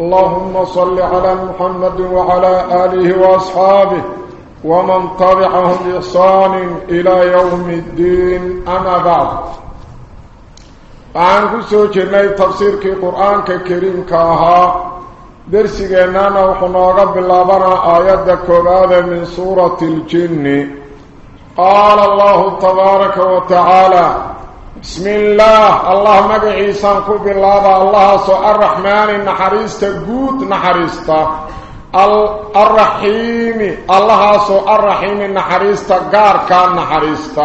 اللهم صل على محمد وعلى آله وأصحابه ومن طبعهم بإحسان إلى يوم الدين. أما بعد عن كسو جنة تفسير كي قرآن كريم كاها درسينا وحنوغا باللابنا آيات كوبادة من سورة الجن. قال الله تبارك وتعالى بسم الله Allah magaciisaan ku billaabay Allaha soo الرحمن naxariista guud naxariista الرحيم Allaha soo الرحيم naxariista gaarka naxariista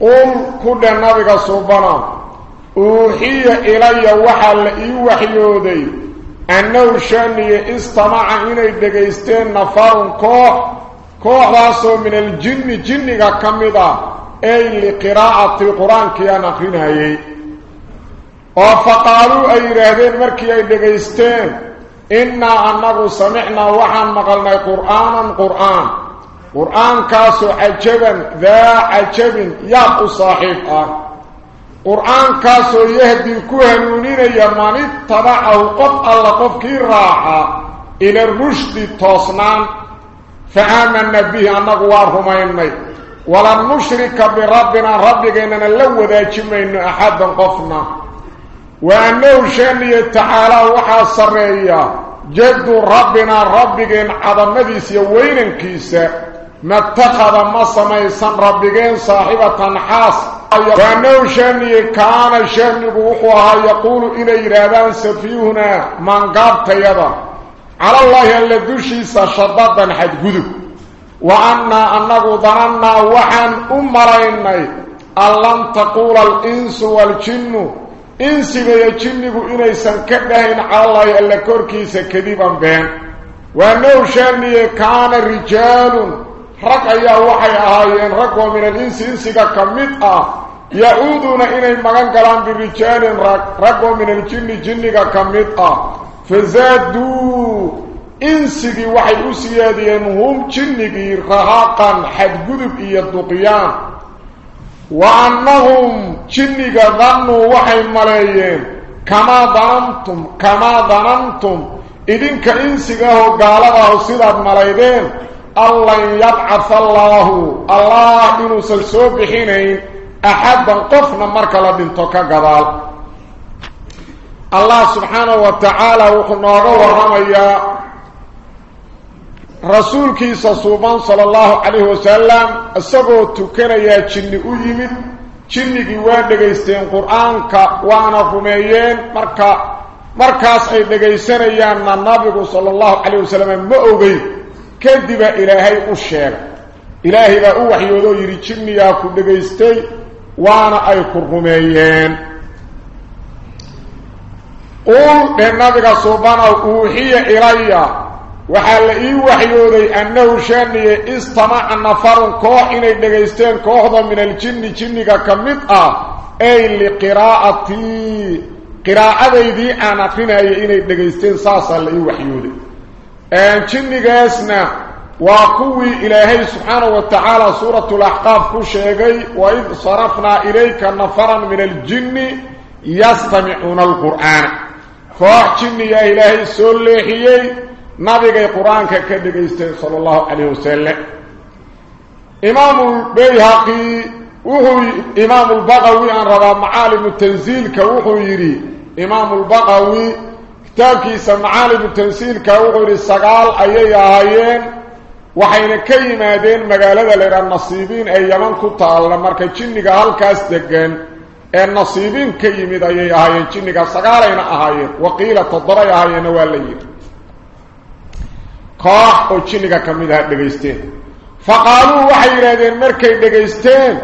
قل dheh Nabi suubanow أوحي إلي waxaa la ii waxyooday أنه shaanigu استمع inay dhageysteen نفر koox كوح من الجن جنك كمدا أي لقراءة القرآن كيان أخرينها وفقالوا أي رهدين مركي أي دقيستين إنا أنه سمعنا وحن مقلنا قرآنا قرآن. قرآن كاسو عجبا ذا عجب يابو صاحبه قرآن كاسو يهدي كوهنونين يمان اتبعه قف الله قف كي راحة. إلى الرشد توصنان. فآمنا به أنه وارهمين ولن نشرك بربنا ربك إننا لو ذا جمعين أحدا قفنا. وأنه شاني تعالى وحا سرية جد ربنا ربك إن عظمديس يوين كيسا ما اتخذ ما سميسان ربك صاحبة حاس وأنه شاني كان شاني بوحوها يقول إلى إرادان سفيهنا من قابت يدا على الله Ilaahay dushiisa شططا xad gudub وأنا أنه ظننا waxaan u malaynaynay أن لن تقول الإنس والجن. insi iyo jinniba inaysan ku dhihin على الله Ilaah korkiisa كذبا وأنه shaanigu كان رجال. rag ayaa waxay ahaayeen raggu من الإنس insiga ka mid ah يعوذون inay magan galaan برجال. رقوا من الجن جنك كمئة فزادوا. إنسيك وحي أسيادين هم جنك رهاقا حد قدب إيا الدقيان. وأنهم جنك ظنوا وحي ملايين كما ظننتم كما ظننتم. إذنك إنسيك هو قالبه سيدات ملايين الله يبعث الله. الله إنه سلسوب بحينين أحدا قفنا مركلا بنتوكا قبال الله سبحانه وتعالى وقلنا ورمي رسولك صوبان صلى الله عليه وسلم السبو تكنا يا جن أيمد جنك وادقيستين قرآنك وأنا رميين مركا مركاس أي دقيسان يانا النبي صلى الله عليه وسلم مؤغي كذب إلهي الشيخ إلهي با وحيودو يري جنيا ku dhageystay waana ay ku rumeeyeen. Qul nabiga subhanahu uhiya ilayya وحال اي وحيوداي انه شانيه استمع النفر كو اني دغيستين من الجن جنيكا كميت اي لقراءتي قراءتي دي أنا فيناي اني دغيستين ساسل اي وحيوداي ان جنيكا اسنا وقوي الهي سبحانه وتعالى سوره الاحقاف كو واذ صرفنا اليك نفرا من الجن يستمعون القران فاحجني يا الهي سلهيي نبيك القرآن كذلك يستيق صلى الله عليه وسلم. إمام البيهقي وهو إمام البغوي عن ربا معالم التنزيل كوهو يري. إمام البغوي كتابكي سمع معالم التنزيل كوهو يري السقال أيها هايين وحين كيما دين مغالدة لنا النصيبين أي يمن كتال لمركة جنيك هالكاس دقن. النصيبين كيما دين أيها هايين جنيك السقال أين أهايين. وقيلة تضرأ أهايين واليين mid aha dhegaysteen fa qaaluu waxay yidhahdeen markay dhegaysteen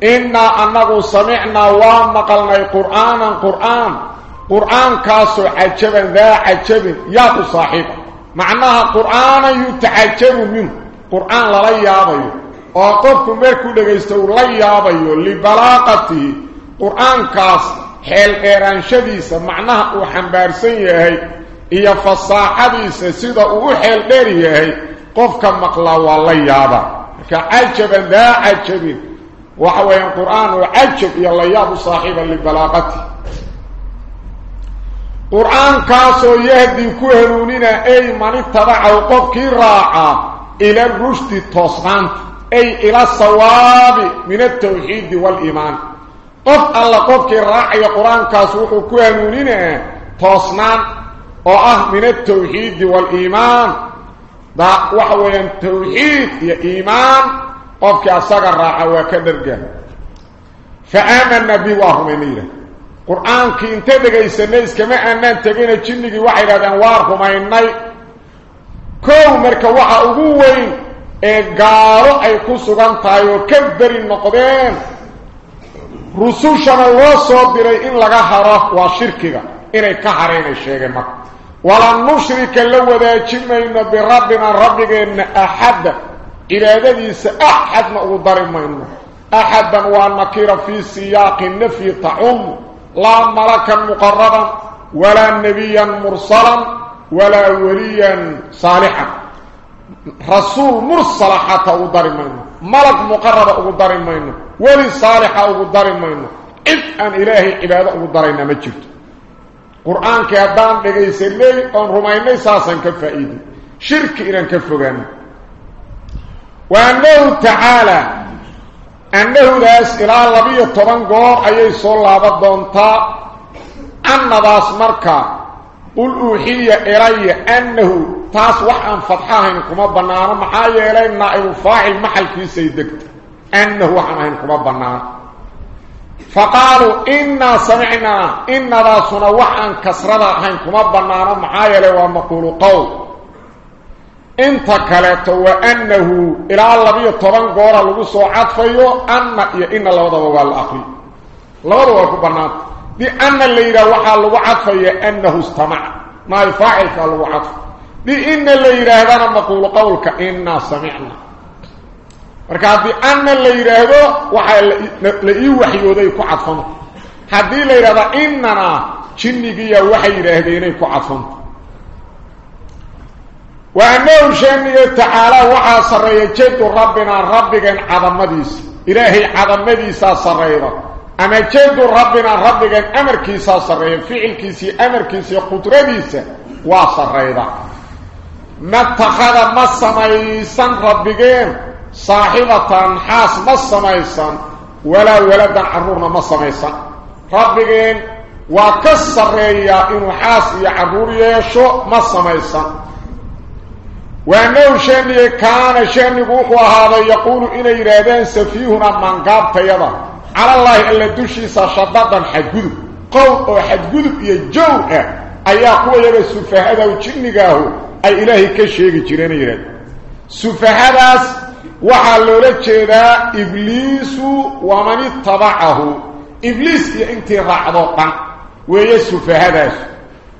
innaa annagu samicnaa waa maqalnay qur'aanan qur'aan قرآن كاسو عجبا ذا عجب يا صاحبه معناها قرآن يتعجب منه قرآن لا يابيو وقفك مركو لغيستو لا يابيو لبلاقته قرآن كاس حيل إيران شديسة معناها وحنبارسين يهي إيا فصاحديسة سيدة وحيل دير يهي قفك مقلا والله يابا كعجبا ذا عجب وحوين قرآن وعجب يلا يابو صاحبا لبلاقته قرآن كاسو يهدي كهنوننا أي من اتبع وقفك راعة إلى الرشد التصغانت أي إلى الصواب من التوحيد والإيمان قف الله أو آه من التوحيد والايمان دا وحوين توحيد يا ايمان قفك اصغر راحه وكدرج فامن النبي وهو منير قران كنت دغيسن اسكما ان انت بين جنني وحي رادان واركم ايناي كو مركه وحا اوغو وين اي غارو اي كوسغان تايو كبري نقدين رسول شنا الله صبر ان لغا حرف وشركه اني كحرين شيغه مكه ولا نشرك لو ذا جمعنا بربنا ربك إن أحد. إلى ذلك أحد ما أقدر منه أحدا ونكير في سياق النفي طعم. لا ملكا مقربا ولا نبيا مرسلا ولا وليا صالحا. رسول مرسل حتى أقدر منه ملك مقرب أقدر منه ولي صالح أقدر منه إذ أن إلهي إلى ذلك أقدر منه ما جبت قرآن كيادان لغيس اللي أن رميني ساسا كفائد شرك إلى كفغان وأنه تعالى أنه داس إلى اللبية طبان قور أي صلى بدونتا أن داس مركا قل أوحي إلي أنه تاس وحن فتحاه إنكم بنانا محايا إلي نائب فاعل محل في سيدكت أنه وحن إنكم بنانا فقالوا إنا سمعنا إن داسنا وحن كسرنا إنكم بنانا محايا إلي ومقول قول. إنت كلته وأنه إلى الله طبعا غورا لو سو عطفيو waa la aqri lawada waa ku banaan di an leeyra waxa lagu عطفيا أنه استمع. ما الفاعل قال عطف دي ان leeyra hadana maqul qawlka inna marka di an leeyraado waxa la ii waxyooday ku cadfan hadii leeyraada innana jinnigiya waxay yiraahdeen ku cadfan وأنه شأنه تعالى وحا سرية جد ربنا ربك عظمديس إلهي عظمديسا سرية أما جد ربنا ربك أمر كيسا سرية فعل كيسي أمر كيسي قدرديسا وسرية ما اتخذ ما السميسا ربكين صاحبة حاس ما السميسا ولا ولدا عرورنا ما السميسا ربكين وكسرية إنه حاس يعرور يشو ما السميسا وأنه شأنه كان شأنه وحو هذا يقول إن إرادان سفيهنا من قاب تيضا. على الله إلا دوشيسا شدادا حدقذب قول أو حدقذب يجور أي أقوى يبا سفهادا وشنقاه أي إلهي كشيك جيران إراد سفهاداس وحلو لجيدا إبليس ومن اتبعه. إبليس يأنتي رعضوطا وهي سفهاداس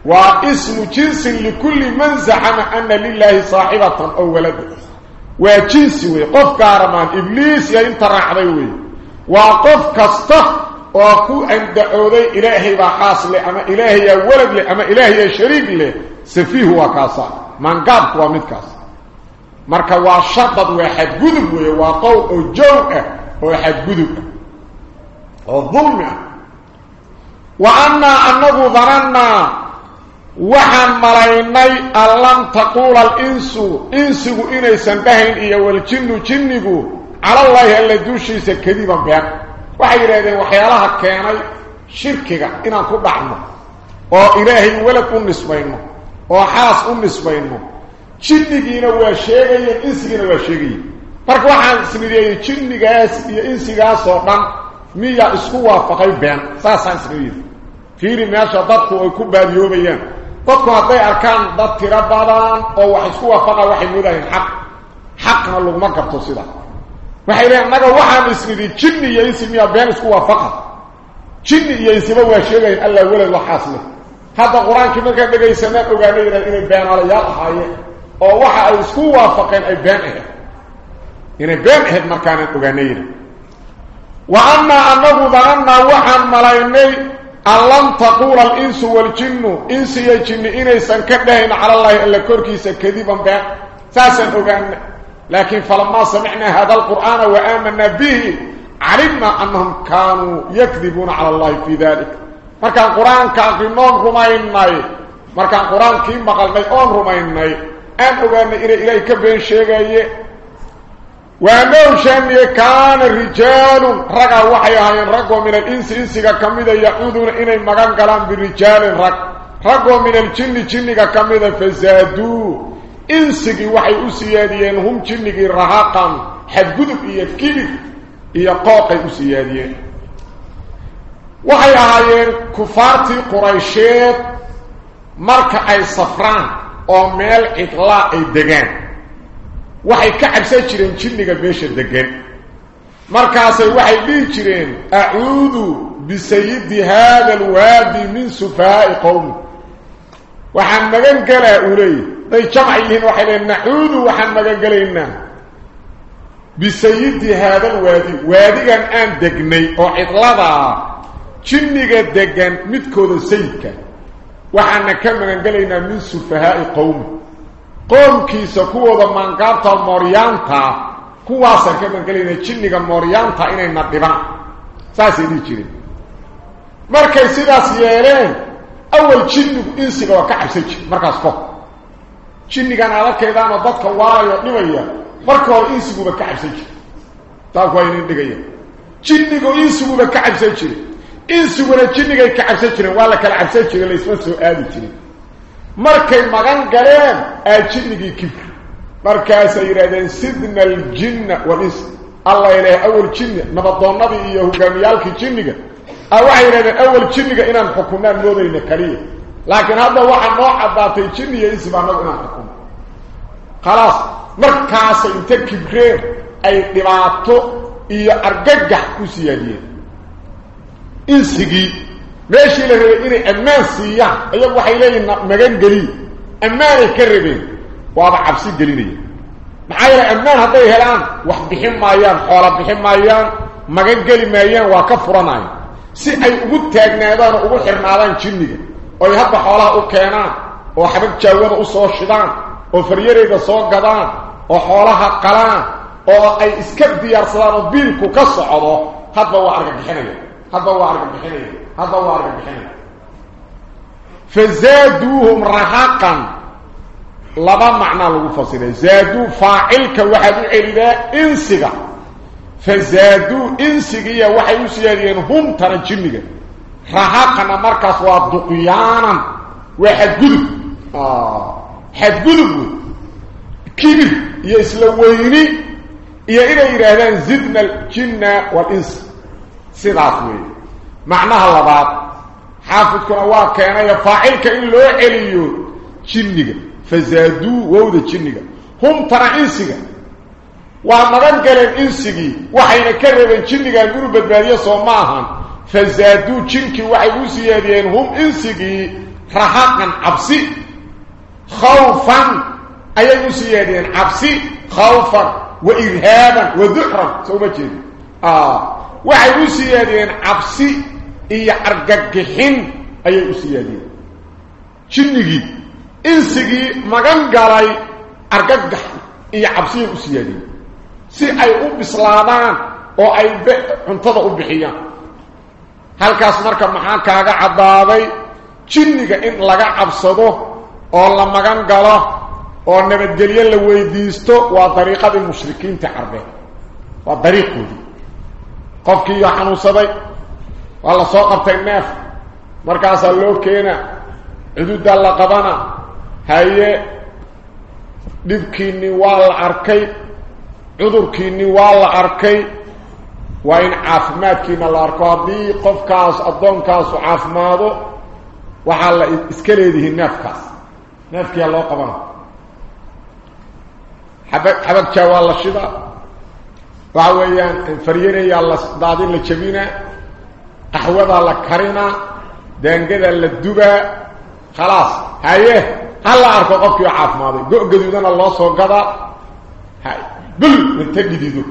واسم جنس لكل من زعم أن لله صاحبة أو ولد. وجنس وقف كارمان. إبليس يا إنت رعضي وقف كسته. وكو أن دعوذي إلهي بحاصل أما إلهي يا ولد لي. أما إلهي يا شريك لي سفيه وكاسا من قابك ومدكاس مركا وشدد واحد قدب وقول الجوء واحد قدب الظلم وأنا أنه ظننا waxaan malaynay allan taquula alinsu insigu inaysan dhahayn iyo waljinnu jinnigu calallaahi alla duushiisa kadiban been waxay yidhahdeen waxyaalaha keenay shirkiga inaan ku dhacno oo ilaahay welad u nisbayno oo xaas u nisbayno jinnigiina waa sheegayeen insigiina waa sheegayeen marka waxaan isnideeyey jinnigaas iyo insigaas oo dhan miyaa isku waafaqay been saasaan isnideeyey fiiri meesha dadku ay ku baadiyoobayaan dadku hadday arkaan dad tiro badan oo wax isku waafaqa waxay moodayeen xaq xaqna laguma garto sida waxay leeyihin annaga waxaan isnidhi jinni iyo insi miyaa been isku waafaqa jinni iyo insiba waa sheegayin allah welad waxaas leh hadda qur-aankii markaan dhegaysanaan ogaana yidhahda inay beenaalayaal ahaayeen oo waxa ay isku waafaqeen ay been ahayd inay been ahayd markaanaan ogaana yidhah wa annaa annagu danannaa waxaan malaynay an lam taquula alinsu waaljinnu insiya jinni inaysan ka dhahayn cala allaahi alla korkiisa kadiban been saasaan ogaana laakiin falamaa samicnaa hada alqur'aana wa aamanaa bihi calimnaa annahum kaanuu yakdibuuna cala allahi fii dalik markaan qur-aanka aqrinoon rumaynay markaan qur-aankii maqalnay oon rumaynay أن أبانا إلي إلي كبين شيئا وأنوشان يكان الرجال رقا وحيها ينرق ومن الإنس إنسك كميدا يعودون إني مغان قلان برجال رق رقا من الجن جنك كميدا فزادو. إنسك وحي أسياديين هم جنك رهاقا. حد قدب إيكيب إيقاق أسياديين. وحيها ين كفارتي قريشات مركعي صفران. Oo meel cidlaa ay degaan waxay ka cabsan jireen jinniga meesha degan markaasay waxay dhihi jireen acuudu bisayidi haada alwaadi min sufahaa'i qowmi waxaan magan gelaa uu leeyahy day jamc yihiin waxay leeyn nacuudu waxaan magan gelaynaa bisayidi haada alwaadi waadigan aan degnay oo cidladaa jinniga degan midkooda sayidka ka magangelaynaa min sufahaa'i qowmi qoomkiisa kuwooda maangaabta mooryaanta kuwaasaan ka magangelaynaa jinniga mooryaanta inayna dhibaan saasay dhihi jireen markay sidaas yeeleen awal jinnigu insiga waa ka cabsan jir markaas ko jinnigan adakaydaanoo dadka waalayo dhibaya marka hore insiguba ka cabsan jir taabku waa inin dhigaya jinnigu insiguba ka cabsan jire insiguna jinnigay ka cabsan jireen waa la kala cabsan jire laysma soo aadi jirin markay magan galeen aa jinnigii kibir markaasay yidhahdeen sidna aljinna walins alla ilaah awal jinni nabadoonnadii iyo hogaamiyaalkii jinniga a waxay yidhahdeen awal jinniga inaan xukunaan moodayna kaliya laakiin hadda waxaa noo caddaatay jinni iyo insiba annagu inaan xukuno khalaas markaasay inta kibreen ay dhibaato iyo argagax ku siyaadiyeen insigii meeshii la rabay inay ammaan siiyaan ayagu waxay leeyihin magan geliy ammaanay ka rabeen waaba cabsi gelinaya maxaa yeelay ammaan hadday helaan wax bixin maayaan xoola bixin maayaan magan geli maayaan waa ka furanaya si ay ugu taagnaadaan oo ugu xirnaadaan jinniga oo ay hadda xoolaha u keenaan oo xabag jaawada u soo shidaan oo faryareyda soo gadaan oo xoolaha qalaan oo ay iska diyaarsadaan oo biilku ka socdo hadba waa argagixinaya هذا هو عرب البحرية هذا هو عرب البحرية فزادوهم رهاقا. لبا معنى الوفاصلة زادو فاعل واحد علباء انسقا فزادو انسقيا واحد يسيرين هم ترجمي رهاقنا مركز وادقيانا. واحد قدب آه. حد قدب كبير. يسلويني. يا إلهي رهلان زدنا الجنة والإنسان سيداس وي معناها لبات حافظ كنا وا كان يا فاعل كان لو عليو جنيق فزادو وود جنيق هم ترى انسغا وا مدن قال انسغي وحين كرب جنيق غرو بدباديه سو ماهم فزادو جنكي وحي وسيادين هم انسغي رهاقا ابسي خوفا اي وسيادين ابسي خوفا وإرهابا وذكرا سوف تجد waxay u siyaadiyeen cabsi iyo argagixin ayay u siyaadiyeen. Jinnigii insigii magan galay argagax iyo cabsiyay u siyaadiyeen. Si ay u bislaadaan oo ay cuntada u bixiyaan. Halkaas marka maxaa kaaga caddaaday? Jinniga in laga cabsado oo la magan galo oo nabadgelyo la weydiisto waa dariiqadii mushrikiinta carbeed. Waa dariiqoodii qofkiiyo xanuunsaday waa la soo qabtay neef markaasaa loo keena cududaa la qabana haye dhibkiinni waa la arkay cudurkiinni waa la arkay waa in caafimaadkiina la arko haddii qofkaas addoonkaasu caafimaado waxaa la iska leedihiin neefkaas neefkiyaa loo qabana xabag xabagjaa waa la shida daadin la jabina qaxwadaa la karina daangadaa la dubaa خلاص. هايه هلا اركو قفكي عافماده جو غدودنا لو سو غدا هاي. بل من تديدو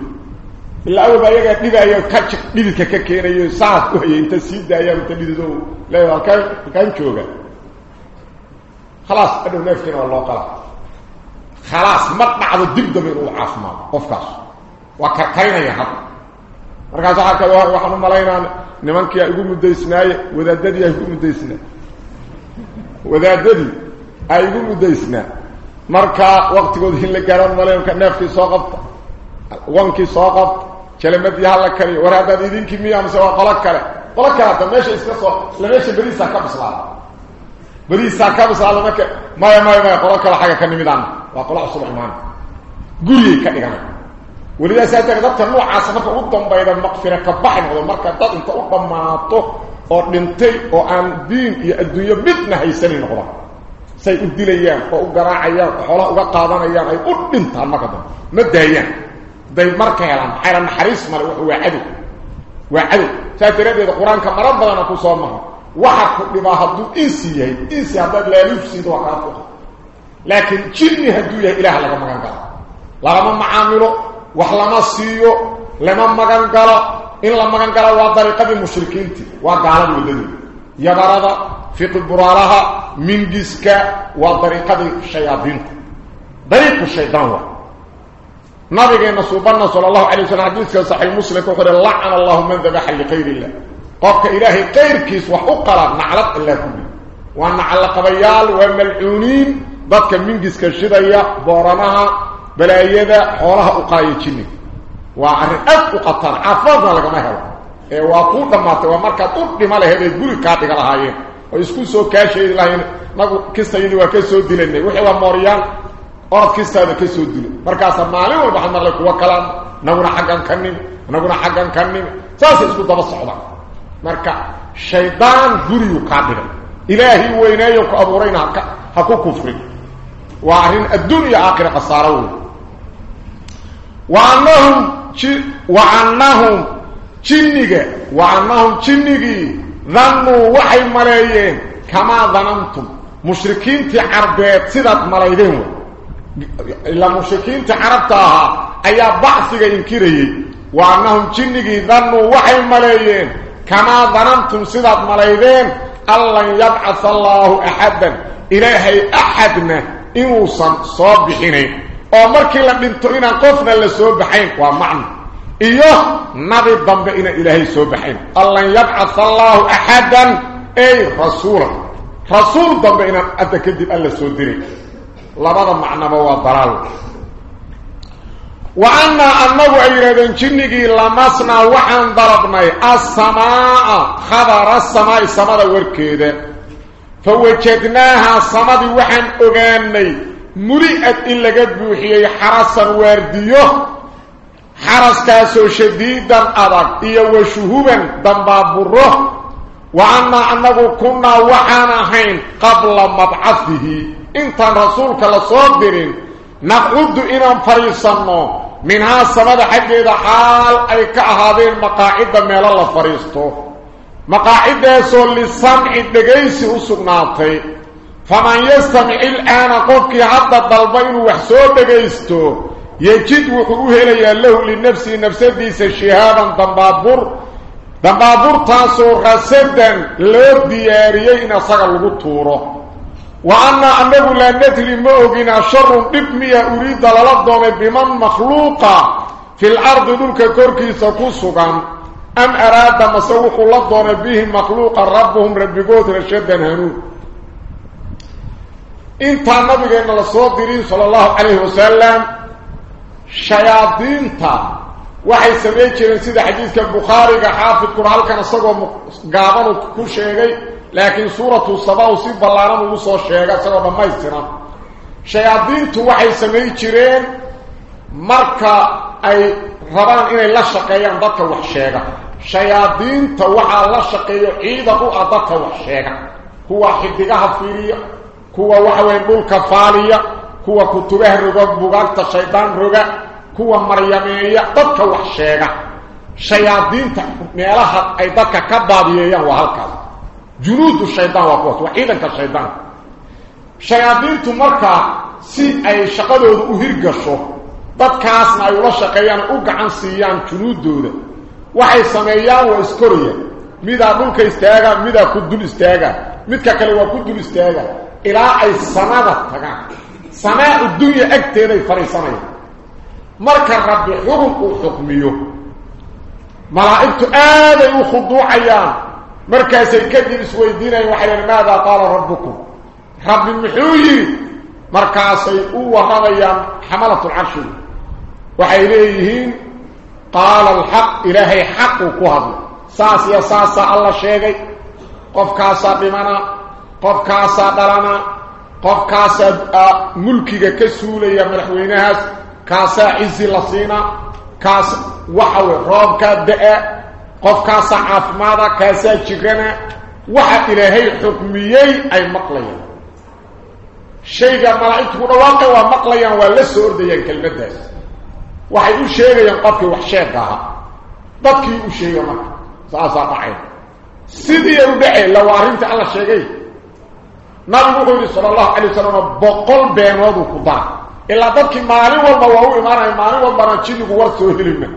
إلا أول بايغا ديبايو كاتش ديدك ككينيو ساعه وهي إنت سيدايا تديدو لا كان كان جوغا خلاص أدو نفكنا والله قال. خلاص ما بعد دبد من عافماده قفكاس وككاينيا حق markaas waxa kale waxaan u malaynaa nimankii ugu mudaysnaay wadaadadii ay ugu mudaysnaa wadaadadii ay ugu mudaysnaa marka waqtigood in la garan malaynka neefkii soo qabta wankii soo qabta kalamadii hala kariyo war haddaad idinkii miya mise waa qolo kale qolo kale hadda meesha iska soo la meesha beriisaa ka bislaada beriisaa ka bislaada marka maya maya maya qolo kale xagga ka nimidaan waa qolo cusub imaan guriyay ka dhiganay ولذا سأتك ضبط النوع عاصمك قدام بيضا مقفرة كبحن وضا مركا ضد أنت قدام ماطو أو دنتي أو ان دين. يا الدنيا بدنا هيساني نقضا سي ادليان أو قراعيان حولا أو قادانيان اي قدنتا مكدا مدهيان داي مركا يلان حيران حريص. مر هو عدو وعدو ساتريد القرآن كمران بدنا كسومها وحق لما هدو. إنسي يهي إنسي هدو لا يفسد وكاتوها لكن جني هدو يهي إله لغا مغان قال لغا معامله وحلما سيو لما مغان قال إن لما مغان قال وعدار قبل مشركين وقال بلدني يبارد في قبرالها من جسك وعدار قبل الشياطين دريق الشيطان نبي نصوبنا صلى الله عليه وسلم حديثك صحيح مسلم وقال لعن الله من ذبح لقير الله قفك إلهي قير كيس وحقر نعلق الله كله وأن نعلق بيال وملعونين ضدك من جسك الشيطان بورمها balaayada xoolaha u qaayo jinni waa arrin aad u qatar caafimaadna lagama helo ee waa kuu dhammaatay waa markaad u dhima laheed ay guri kaa dhiga lahaayeen oo isku soo kaasheedi lahayn nagu kistayadii waa ka soo dilanay wixii waa mooryaan orod kistaada ka soo dilay markaasa maalin walba waxaad maqlay kuwa kalaan naguna xaggan ka nimi naguna xaggan ka nimi saasay isku daba socdaan marka shaydaan guriyuu kaa dhigay ilaahay weynaayo ku abuurayna ha ku kufrin waa arrin adduun iyo aakhira khasaaro wey وعنهم وعنهم جنيغا وعنهم جنيغي ظنوا وحي ملايين كما ظننتم. مشركين تي عربيت سيدات ملايين إلا مشركين تي عربتها أيا بعثك ينكري وعنهم جنيغي ظنوا وحي ملايين كما ظننتم سيدات ملايين الله يبعث الله أحدا. إلهي أحدنا إنوصا صابحينين oo markii la dhinto inaan qofna la soo baxayn waa macno iyo nabi dambe inaan ilaahay soo baxayn allan yabcatha allahu axadan ay rasuula rasuul dambe inaan adda kadib alla soo diray labada macnaba waa dalaal wa annaa annagu ay yidhahdeen jinnigii lamasnaa waxaan dalabnay assamaa'a khabara asamaa'i samada warkeeda fa wajadnaahaa مرئت إن لقد بوحيي حرسا وارديو. حرس كاسو شديدا أدك إيا وشهوبا دنبابره وعنا أنه كنا وحانا حين قبل مبعثه. إنت رسولك لصدرين نقعد إنا فريصنا منها السمد حق إذا حال أي كأهذه المقاعدة ميلا الله فريصته مقاعدة يسول للسمع الدقيسي أسقناطي. فمن يستمع الآن قفك حتى الضلبين وحسود دقيستو يجد وحوه لي له لنفسه نفسه ديس شهابا دنبابور دنبابور تاسو غسدا لو دياريين صغر الغطورة. وأن أنه لا ندري مؤغنا شر بكمية أريد للضم بمن مخلوقا في الأرض دولك كوركي سكوسوغا أم أراد مسوح للضم بهم مخلوقا ربهم ربكوت رشدا هنوك انت نبينا لسو ديرين صلى الله عليه وسلم شياطين تا waxay sameeyeen jireen sida xadiiska bukhari ga xaafid quraal kana sagoo gaaban ku sheegay laakiin suuratu sabaa si ballaaran uu soo sheegay sagoo dhamaystiran shayaadiintu waxay sameeyeen jireen marka ay rabaan inay la shaqeeyaan dadka wax sheega shayaadiinta waxa la shaqeeyo ciidan u dadka wax sheega kuwa xidigaha fiiriya kuwa waxweyn dhulka faaliya kuwa kutubaha roga bugaagta shaydaan roga kuwa maryameeya dadka wax sheega shayaadiinta meelaha ay dadka ka baadiyeeyaan waa halkaas junuudu shaydaan waa kuwaas waa ciidanka shaydaanka shayaadiintu markaa si ay shaqadooda u hirgasho dadkaasna ay ula shaqeeyaan u gacan siiyaan junuudooda waxay sameeyaan waa iskoraya midaa dhulka istaaga midaa ku dul istaaga midka kale waa ku dul istaaga إلى أي سماد تغا سماء الدنيا أكثر فريسان مرك الرب حكم حكميه ملائكة آدم خضوع عيان. مركز الكدين سويدين وحين ماذا قال ربكم؟ رب المحيي. مركز هو هذا حملة العرش. وحيليهين قال الحق إلهي حق كهذا. ساس يا ساس الله شيخي قف كاسا بمنا قف كاسا دلانا قف كاسا ملكيكا كسوليا مرحوينها كاسا عزي لسينا كاسا وحاو روبكا دئا قف كاسا عفمادا كاسا جغنا وحا إلهي حكميي أي مقليا شيئا ملايكو نواقع ومقليا ولسو أرديا كالمدهس وحا يقول شيئا ينقفي وحشيكاها بكي يقول شيئا ملايكو سأسا طعيب سيدي لو أرمت على شيئا nabigu wuxuu yidhi sala allahu calay wasalam boqol beenooduu ku dara ilaa dadkii maalin walba waa u imaanaya maalin walbana jinnigu war soo helina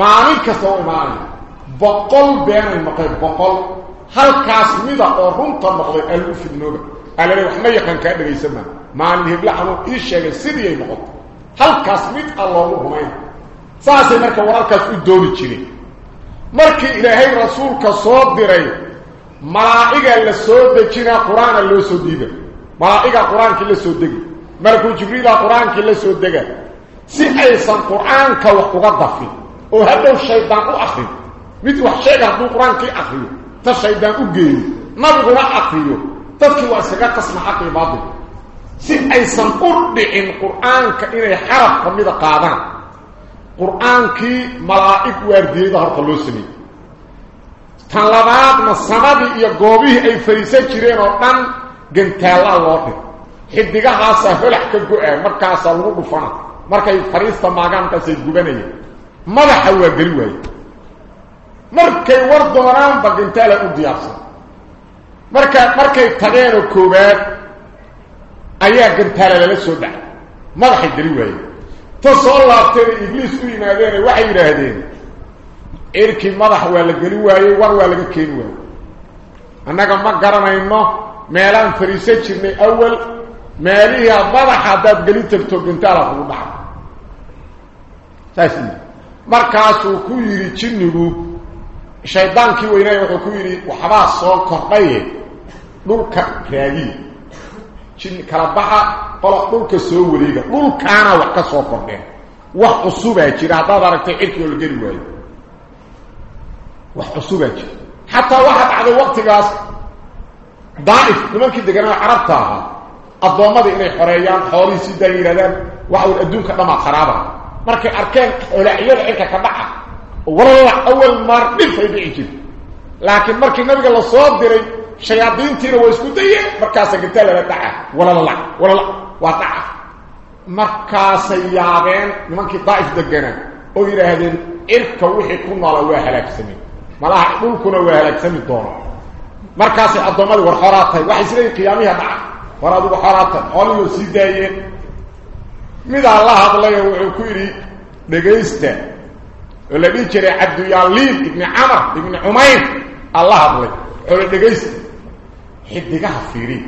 maalin kasta u imaanaya boqol beenay noqeen boqol halkaas mida oo runta noqday alagu fidnooba alale wax ma yaqaan kaa dhegaysan maa maalin hebla anuu ii sheegay sidii ay noqotay halkaas mid a loogu rumayn saasay malaa'iga qur-aankii la soo degi malakul jibriila qur-aankii la soo dega si aysan qur-aanka wax uga dafin oo hadhow shaydaan u akrin mid wax sheega hadduu qur-aankii akriyo ta shaydaan u geeyo nabiguna akriyo dadkii waa iskaga qasma xaqii baatil si aysan u dhicin qur-aanka inay xaraf ka mida qaadaan qur-aankii malaa'ig waardiyeyda horta loo sameeyey tan labaadna samadii iyo goobihii ay fariisan jireen oo dhan gantaallaa loo dhig. Xidigahaasaa holax ka go-a markaasaa lagu dhufana. Markay fariista maagaan markaasay gubanayeen. Madaxa waa geli waaye markay war doonaanba gantaala u diyaarsan. Marka markay tageenoo koowaad ayaa gantaala lala soo dhacay. Madaxay geli waaye ta soo laabteena ibliis u yimaadeene waxay yidhaahdeen cirkii madax waa la geli waayey war waa laga keeni waaye annaga ma garanayno meelaan fariisan jirnay awal meelihii madaxa haddaad geli tagto gantaala kugu dhaca saas yidhi markaasuu ku yidhi jinnigu shaydaankii weynaaya wuxuu ku yidhi waxbaa soo kordhaye dhulka raadiya jin kala baxa qola dhulka soo wareega dhulkaana wax ka soo kordheen wax cusubaa jira haddaad aragtay cirkii oo la geli waayo وحصوبك حتى واحد على وقت قاس ضعيف لمن كنت قناة عربتها الضوامات إني حريان حوالي سيدة يردان وحو الأدون كدما خرابة مركي أركان أولئي العلكة كبعة والله أول مار نفع بإيجيب لكن مركي نبقى للصواب ديري شيادين تيرو ويسكو ديه مركاسة قتالة لا تعاف ولا لا ولا لا وتعاف مركاسة يابين لمن كنت ضعيف دقنا وإلى هذين إركا وحي كنا لأواها لك سمين malaha dhulkuna waa halaagsami doono markaasay addoommadii war xoraa tahay waxay isleeyiin qiyaamiha dhaca war adigu xoraa tahay xoolihii sii daayeen la hadlayo wuxuu ku yidhi dhegaysta oo la dhihi jiray cabduyaaliin ibni camar ibni cumayr alla hadlay oo la dhegaysta xidigaha fiiriy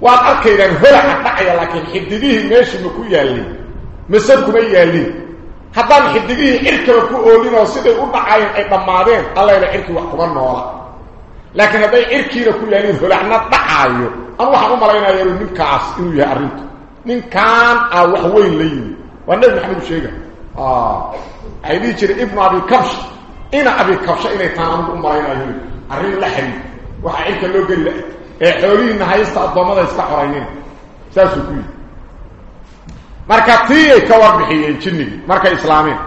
waad arkaydaan laakiin xidigihii meeshii ku yaallin mase kuma yaallin haddaan xidigihii cirkaba ku oolin oo siday u dhacayeen ay dhammaadeen allayna cirkii wax kuma noola laakiin hadday cirkiina ku yaallin holacna dhacaayo ama waxaan u malaynayaa ninkaas inuu yahay arrintu ninkaan ah wax weyn la yimi waa nebi maxamed u sheega waxay dhihi jiray ibnu abi kabsh ina abi kabsha inay taan anigu u malaynayo arrin la xiriir waxaa cirka loo geli laha ee xoolihiina haysta addoommada iska xoraynina saasuu ku yidhi marka tii ay ka warbixiyeen jinnigii markay islaameen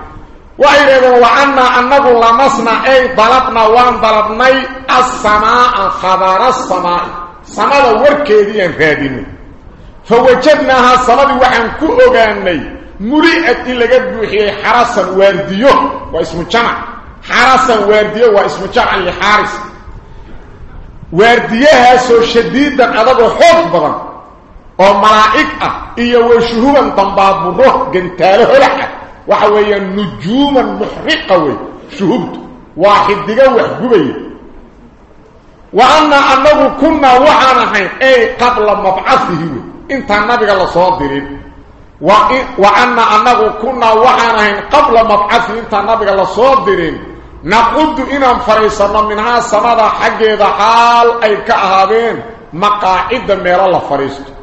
waxay yidhahdeen wa annaa annagu lamasna ay dalabna waan dalabnay assamaa'a khabara asamaa'i samada warkeediiyaan raadinay فوجدناها صمد وحن كو اوغاني ملئت إلا قد بوحي حرسا وارديو واسم جمع حرسا وارديو واسم جمع لحارس waardiyahaasoo shadiidan adagoo xoog badan oo malaa'ig ah iyo wa shuhuban dambaaburo gantaalo holax ah waxa weeyaan nujuuman muxriqa wey shuhubtu waa xidigo wax gubaya wa annaa annagu kunnaa waxaan ahayn ay qabla mabcaihi wey intaan nabiga lasoo dirin wa annaa annagu kunnaa waxaan ahayn qabla mabcaihi intaan nabiga lasoo dirin نقود إنام فريسنا منها سمادا حقيدا حال أي كأهابين مقاعد ميرا الله فريست لسمع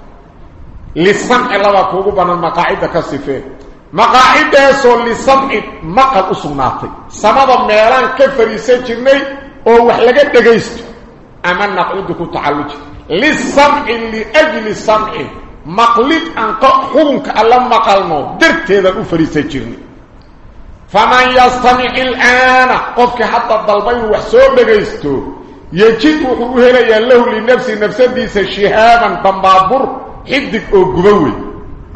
الله كوغبنا المقاعد كسفين مقاعد يسو لسمع مقال أسغناتي سمادا ميران كفريسة جرني أو وحلقة دقيست. أما نقود كو تعالج لسمع لأجل السمع مقلد أن حكمك ألا مقالنو درت هذا أفريسة جرني فمن يستمع الآن. قفك حتى الضلبين وحسوب بغيستو يجد وحوهلا له لنفس نفسه ديس شهابا تنبابر حدك أو قبوي.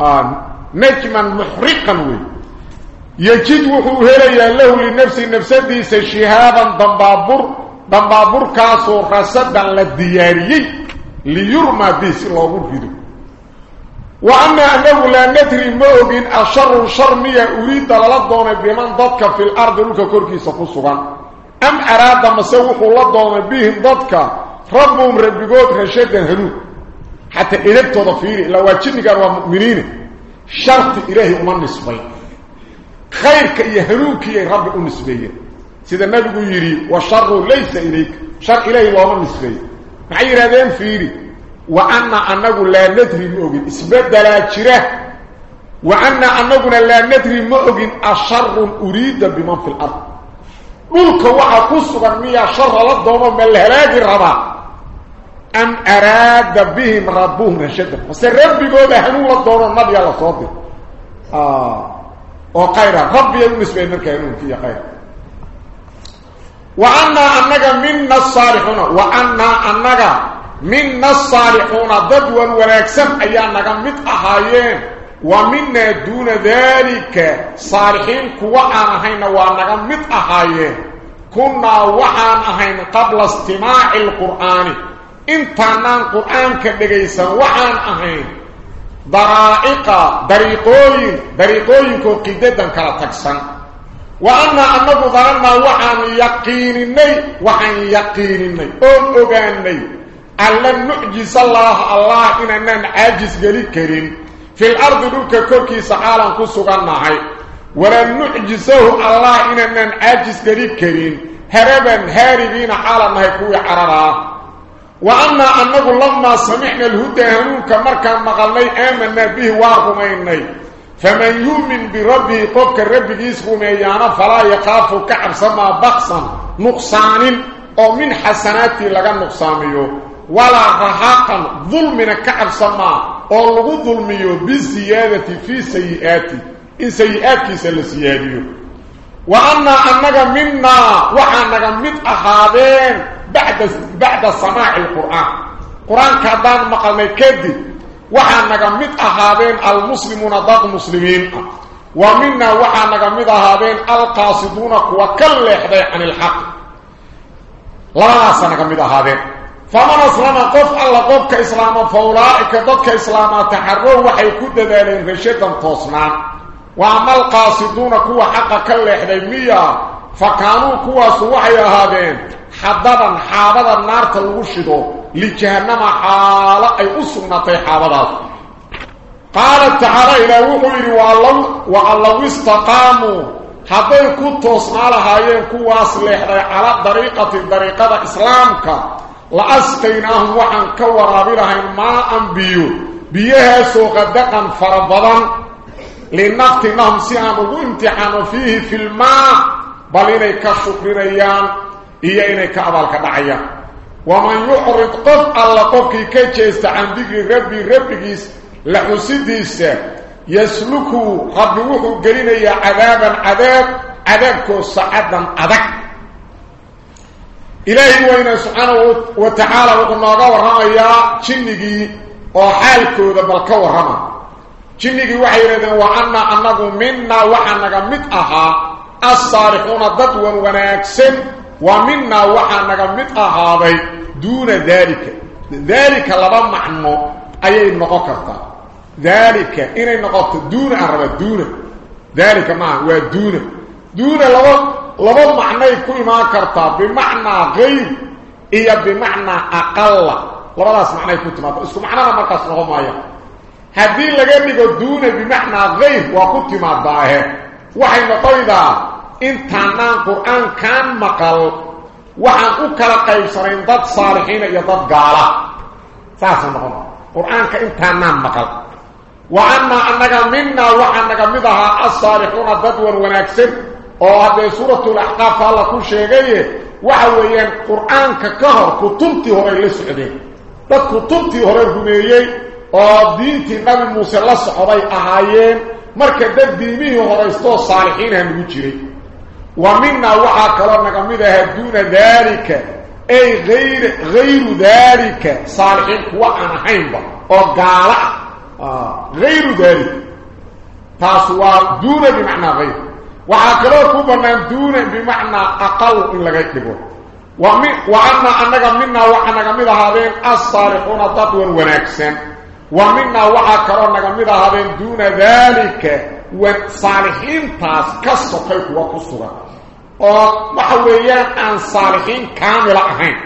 آه. نجما محرقا وي. يجد وحوهلا له لنفس نفسه شهابا تنبابر تنبابر كاسو رسدا للدياري ليرمى بيس الله مرفدو وأما أنه لا ندري موغين أشر شر مية أريد للدون بمن ضدك في الأرض لك كوركي سفصغا أم أراد مسوح للدون بهم ضدك؟ ربهم ربقوت رشدا هلو. حتى إليك تضفيري لو أجنك أروا مؤمنين. شرط إليه أمان نسبين خيرك يهلوك يا رب النسبين سيدا النبي يري والشر ليس إليك. شر إليه وأمان نسبين معي هذين فيري. وأن أنه لا ندري مؤغن اسبدل جره وأن أنه لا ندري مؤغن أشر أريد بمن في الأرض. ملك وحا قصغا ميا شر لدوما من الهلاك الربا. أم أراد بهم ربهم رشدا بس الرب يقول هنو لدوما النبي على صوته آه. وقيرا ربي بالنسبة لك ينون فيها خير وأن أنك منا الصالحون وأن أنك منا الصالحون ضدوا ونكسم أيان نغمت أهايين. ومنا دون ذلك صالحين كوانا هين ونغمت أهايين. كنا وحان أهين قبل استماع القرآن. انتانا القرآن كدقيسا وحان أهين ضرائق دريقوين دريقوين كو قددا كلا تكسن وأن أنه ظننا وحان يقينني وحان يقينني أو أغاني ألا نعجز الله الله إننا نعجز قلي كريم في الأرض دولك كوركي سحالا كسوغانا هاي ولا نعجزه الله إننا نعجز قلي كريم هربا هاربين حالا نهيكوي عررا وأنا أنه لما سمعنا الهدى هنوك مركا مغلي آمنا به وارغميني. فمن يؤمن بربه قبك الرب يسغميانا فلا يخاف كعب سما بقصا نقصان أو من حسناتي لغا نقصاميو ولا رهاقا ظلمنا كعب سما أو لغو ظلميو بالزيادة في سيئاتي. إن سيئاتي سلسياديو. وأنا أنك منا وحانك مت أخادين بعد, بعد سماع القرآن. قرآن كادان مقالنا كدي وحانك مت أخادين المسلمون ضد المسلمين ومنا وحانك مت أخادين القاصدون وكل إحدى عن الحق. لا سنك مت أخادين فمن أسلم قف الله قفك إسلاما فأولئك ضدك إسلاما تحروا وحي كد ذلك رشدا توصنا وأما القاصدون كوا حقا كالإحديمية فكانوا كوا سوحي هذين حضرا حابدا النار تلوشدوا لجهنم حالة أي أسرنة حابدا قال تعالى إلى وحير وعلو استقاموا. حضر كنتوصنا لهايين كوا سليحنا على طريقة طريقة إسلامك لأسقيناهم وحن كورابي لهم ماء بيو بيها سوق دقا فربضا لنفتنهم سيانه امتحان فيه في الماء. بل إني كشكر ريان إيا إني كأبال كدعيا ومن يعرض قف الله قفك كيشيست عن ذكر ربي ربكيس لحسديس يسلكوا ربي وحو قلنا عذابا عذاب عذابكو صعدا أذك إلهي وإنا سبحانه وتعالى وقلنا ورميا جنجي وحالكو ذا بلك ورما جنجي وحيرا وعنا أنه منا وحنك متأها الصالحون ضدوا ونكسن ومننا وحا نغمت هذا دون ذلك ذلك لبا معنى أي النقاط ذلك إن النقاط دون عرب دون ذلك ما هو دون دون لبا لبا معنى كل ما كرتا بمعنى غير إيا بمعنى أقل لبا لا سمعنا يكون تماما اسكو معنى مركز لهم آية هذه اللي قال دون بمعنى غير وكو تماما وحي نطيدا kala qaybsanayn dad saalixiina iyo dad gaala saasa noqon qur-aanka intaanaan maqal wa annaa annaga minaa waxaa naga mid ahaa alsaalixuuna dad wan wanaagsan oo haddee suuratulaxqaaf alla ku sheegaye waxa weeyaan qur-aanka ka hor kutubtii horey la socdeen dad kutubtii hore rumeeyey oo diintii nabi muuse la socday ahaayeen marka dad diimihii horaystoo saalixiinha nagu jiray wa minaa waxaa kaloo naga mid ahaa duuna daalika ay ayr hayru daalika saalixiin kuwa aan ahaynba oo gaala ah hayru daalika taas waa duuna bimacnaa hayr waxaa kaloo ku bannaan duuna bimacnaa aqal in laga dhigo wa annaa annaga minaa waxaa naga mid ahaadeen alsaalixuuna dad wan wanaagsan wa minaa oo waxa weeyaan aan saalixiin kaamila ahayn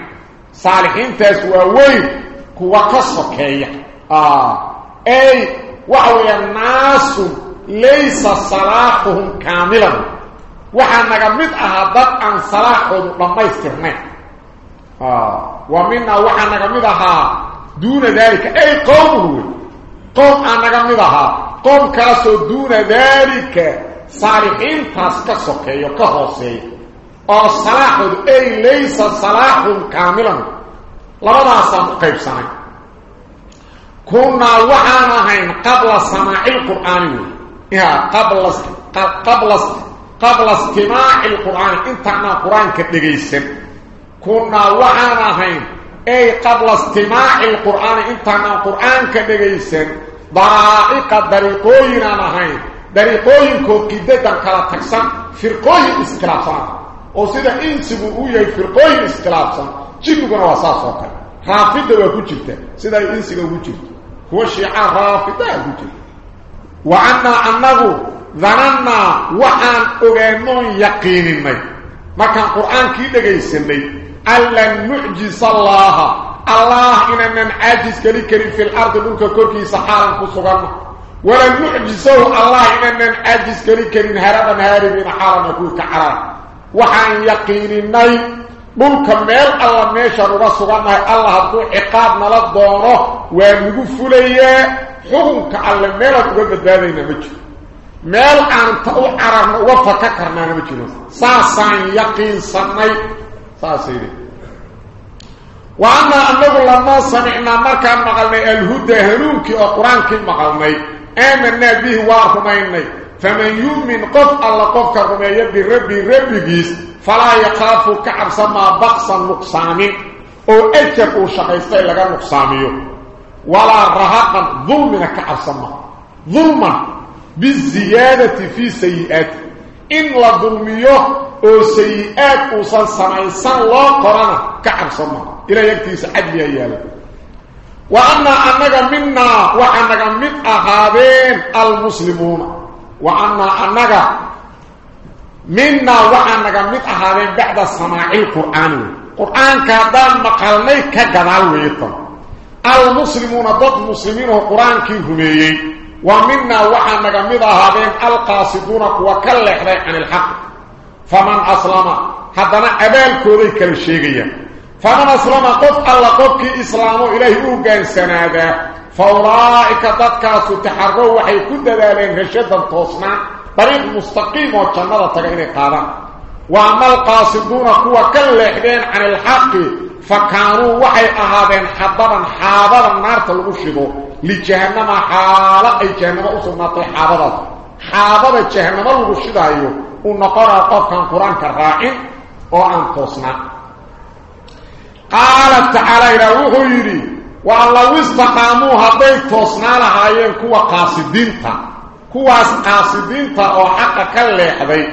saalixiintaas waa weyn kuwa ka sokeeya ay waxa weeyaan naasun laysa salaaxuhum kaamilan waxaa naga mid ahaa dad aan salaaxoodu dhammaystirnayn wa minaa waxaa naga mid ahaa duuna daalika ay qowmuhu wey qowm aan naga mid ahaa qowmkaasoo duuna daalika صالحين فاسك سوكيو كهوسي أو صلاح أي ليس صلاح كاملا. لا لبدا سام قيب سنة كنا وحانا هين قبل سماع القرآن. إيها قبل قبل قبل استماع القرآن. انتعنا قرآن كدقي السن كنا وحانا هين أي قبل استماع القرآن. انتعنا قرآن كدقي السن ضائقة دريقوينا هين. Dariiqooyinkood qidadan kala tagsan firqooyin iskhilaafsan oo sida insigu uu yahay firqooyin iskhilaafsan jinniguna waa saas oo kale raafida waa ku jirta sida ay insiga ugu jirto kuwa shiica raafidaa ku jirta wa annaa annagu danannaa waxaan ogaanoon yaqiininay markaan qur-aankii dhegaysanay allan nucjisa allaaha allah inaanan caajis geli karin fi lardi dhulka korkiisa xaalan ku suganna walan nucjisahu allah inaanan caajis geli karin haraban haaribiina xaalana kuwi ka carara waxaan yaqiininay dhulka meel alla meeshaan uga sugannahay allah hadduu ciqaab nala doono waa nagu fulayaa xukunka alle meelaan uga badbaadayna ma jiro meel aan ta u cararna uga faka karnaana ma jiro saasaan yaqiinsanay saasay leey wa آمنا به وارثميني فمن يؤمن قف الله قف كرمي يبي ربي ربي بيس فلا يخاف كعب سما بقصا مقصام أو أجب شخيصي لغا مقصامي ولا رهاقا ظلم كعب سما. ظلما بالزيادة في سيئات. إن لا ظلميه أو سيئات وصل سمعي صلى الله قرانا كعب سما. إلا يكتيس عدل يا يالك وأما أنك منا وأنك من أخابين المسلمون وأما أنك منا وأنك من أخابين بعد صناع القرآن. القرآن كان مقالني كجدال ويطا المسلمون ضد مسلمين القرآن كيهمي ومنا وأنك من أخابين القاسدون وكل إحرائي عن الحق. فمن أسلم هذا أبالكوري كالشيغية فمن أسلم قف ألا قف كي إسلامه إليه أوقان سنادا فأولئك تدكاس تحرروا وحي كند ذالين هشدا توصنا طريق مستقيم وشنرة تغيني قادا وأما القاسدون قوة كل إحدين عن الحق فكانوا وحي أهابين حضرا حضرا نار تلغشدوا لجهنم حالا أي جهنم أصول ناطي حضرا حضرا جهنم الغشد ونقرأ قف كان قرآن كرائن وأن توصنا قال تعالى إلى روحه يري وعلاو استقاموها بيتوصنا لهايين كوا قاسدينتا كوا قاسدينتا أو حقا كالليح بيت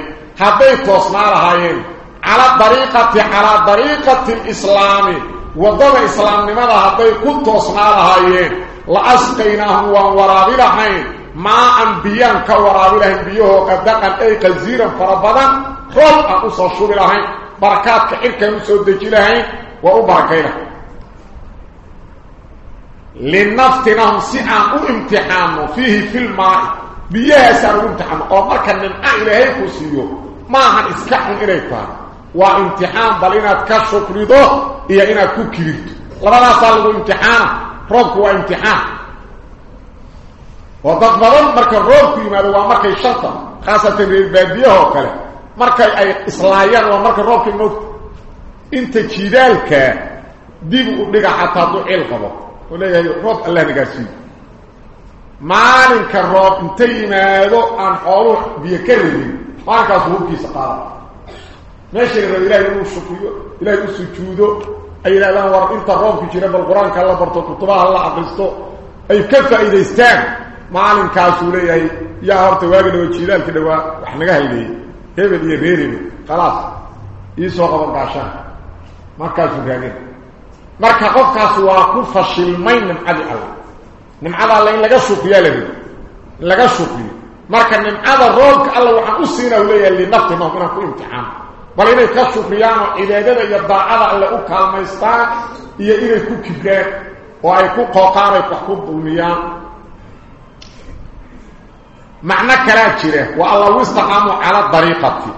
بيتوصنا لهايين. على طريقة على طريقة الإسلام. وضب إسلام لماذا بيتوصنا لهايين. لأسقيناهم وانوراغي لهايين ما أنبياء كوراغي لهم بيوه قدقا أي قزيرا فربدا خلق أقصى الشوبي لهايين بركاتك إركا يمسود ديكي لهايين وأبركينا لنفتنا سعان امتحان فيه في الماء. بيسر امتحان أمرك من أعلى هيك سيوه ما هن اسكحن إليك. وامتحان بل إنا تكشف لده إيا إنا كوكريت لما لا صالوا امتحان. روك وامتحان. وتقبلون مركا روك يمالوا مركا الشرطة خاصة للبادية وكلا مركا إسلايان ومركا روك النوت. Maahan iska xun inay tahay waa imtixaan bal inaad ka shukrido iyo inaad ku kirigto labadaasaa lagu imtixaana roobku waa imtixaan oo dad badan marka roobku yimaado waa markay shanta khaasatan reer baadiyahoo kale markay ay islaayaan waa marka roobka moogta inta jidaalka dib u dhiga xataa hadduu cil qabo oo leeyahay roob allah nagaarsiiyo maalinka roob inta yimaado aan xooluhu biyo مركز فجاجه مركز قفكاس واكو فشل مين من عدل الله من عدل الله إن لغا سوفيا لبي إن لغا سوفيا مركز من عدل روك الله وحن أسينا وليا اللي نفت ما في امتحان بل إنه كسوفيا إذا جد يبدا عدل الله أكا المستان إيا إيا إيا كبير وإيا كو قوقار إيا كو بلميا معنى كلاكي له وعلى وستقامه على طريقتي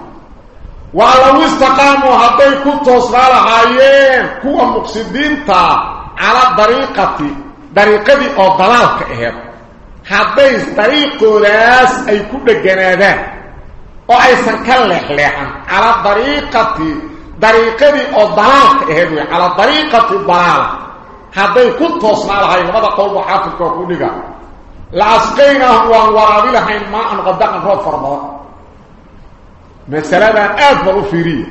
والله استقاموا هدي كنتوا صالحين كوا مقصدين تا على طريقتي طريقتي أو ضلالك اهب هدي طريقه راس أي كل جنادان أو أي سنكل لحلحا على طريقتي طريقتي أو ضلالك اهب على طريقة الضلال هدي كنتوا صالحين لماذا قول محافظك وكل لأسقيناهم وان ورابي لحين ما ان غدقا روب فرضا مسألنا أفضل فيري.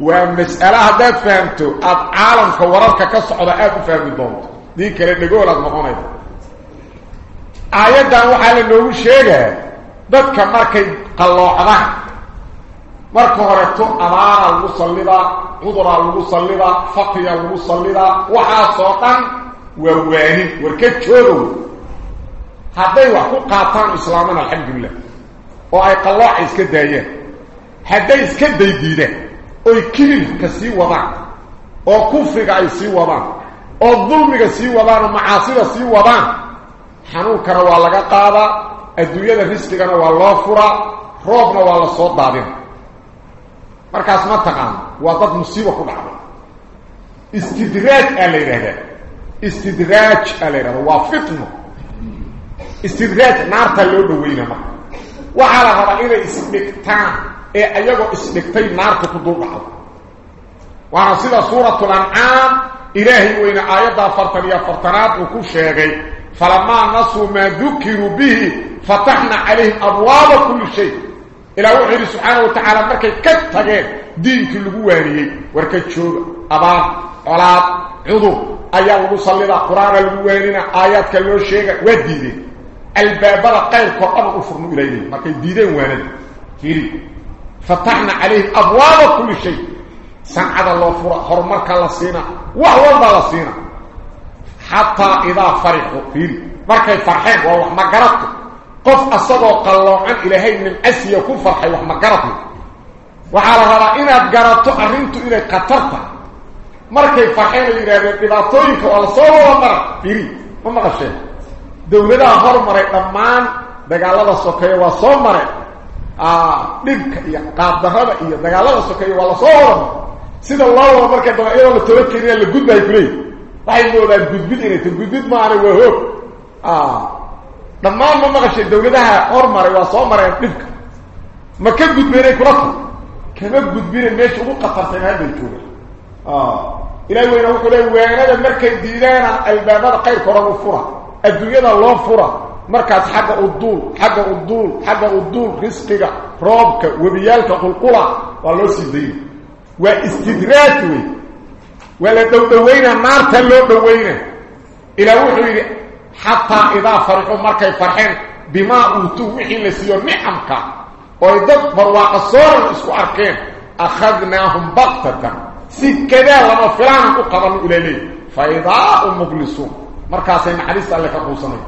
ومسألة هذا فهمته. العالم كوراتك كالصعودة أفضل فهمي دونت دين كلا نقول لك مخونا آيات دانو حالة نقول شيئا دادك مركا قلوا عنه مركا هرتو أمارا المصلبة عذرا المصلبة فقيا المصلبة وحا صوتا وواهي وركت شوئا هذا هو قاطع الإسلامنا الحمد لله. وهي قلوا عيسك داية. Hadday iska daydiidaan oy kililka sii wadaan oo kufriga ay sii wadaan oo dulmiga sii wadaan oo macaasida sii wadaan xanuunkana waa laga qaadaa adduunyada risqigana waa loo furaa roobna waa la soo daadina markaas ma taqaano waa dad musiibo ku dhacday istidraaj aa la yidhahdaa istidraaj aa la yidhahdaa waa fitno لو اسدكتين نارتا كدور بعض وأنا سيدة سورة الأنعام إلهي وإن آيات فرطانية فرطانات وكل شيء فلما نصوا ما ذكروا به فتحنا عليهم أبواب كل شيء إلى وحيد سبحانه وتعالى مركي كتغين دينك اللقواني وركي شوغ أباب علاب عضو أيام المصلي قرآن اللقوانينا آيات كاللو شيء وديدين البابرة قيل قرآن أفرنوا إليه ما كي ديدين فيري فتحنا عليه أبواب كل شيء. سنعد الله فرع حرمك الله سينا. وهو الله سينا. حتى إذا فرحوا. فيري مركي فرحين. وهو ما قرأته قف أصدقوا قالوا عن إلهي من أسي يكون فرحي. وهو ما وعلى هذا إنا قرأته أرنت إلي قطرته مركي فرحين إلى رباطوينك والصوة ومرة فيري. ما مغشين. dawladaha hormaray dhammaan dagaalada sokeeye waa soo maray dhibka iyo qaabdarrada iyo dagaalada sokeeye waa la soo warama sida loo wada marka dambe iyadoo la toban keenina la gudbahay kuleeyi waxay moodaan gudbid inay ta gudbid maana waa hoog. Dhammaan ma maqashay dawladaha hormaray waa soo mareen dhibka. Ma ka gudbeenay kula ta kama gudbinen meesha ugu qatartay hadday jooga ilahi weyna wuxuu leey waanada markay diidaana albaabada qayrka oran u fura. Adduunyada loo fura markaas xagga uduul xagga uduul xagga uduul risqiga roobka webiyaalka qulqula waa loo sii dayna waa istidraaj wey waa la dhowdhoweyna naarta loo dhoweyna ilaa wuxuu yidhi xataa idaa farixuu markay farxeen bimaa uutuu wixii la siiyo nicamka ooy dad barwaaqa sooran isku arkeen akhadnaahum baktatan سكدا لما فلان قبل إليه فإذا مبلسون مركا سيما حديث الله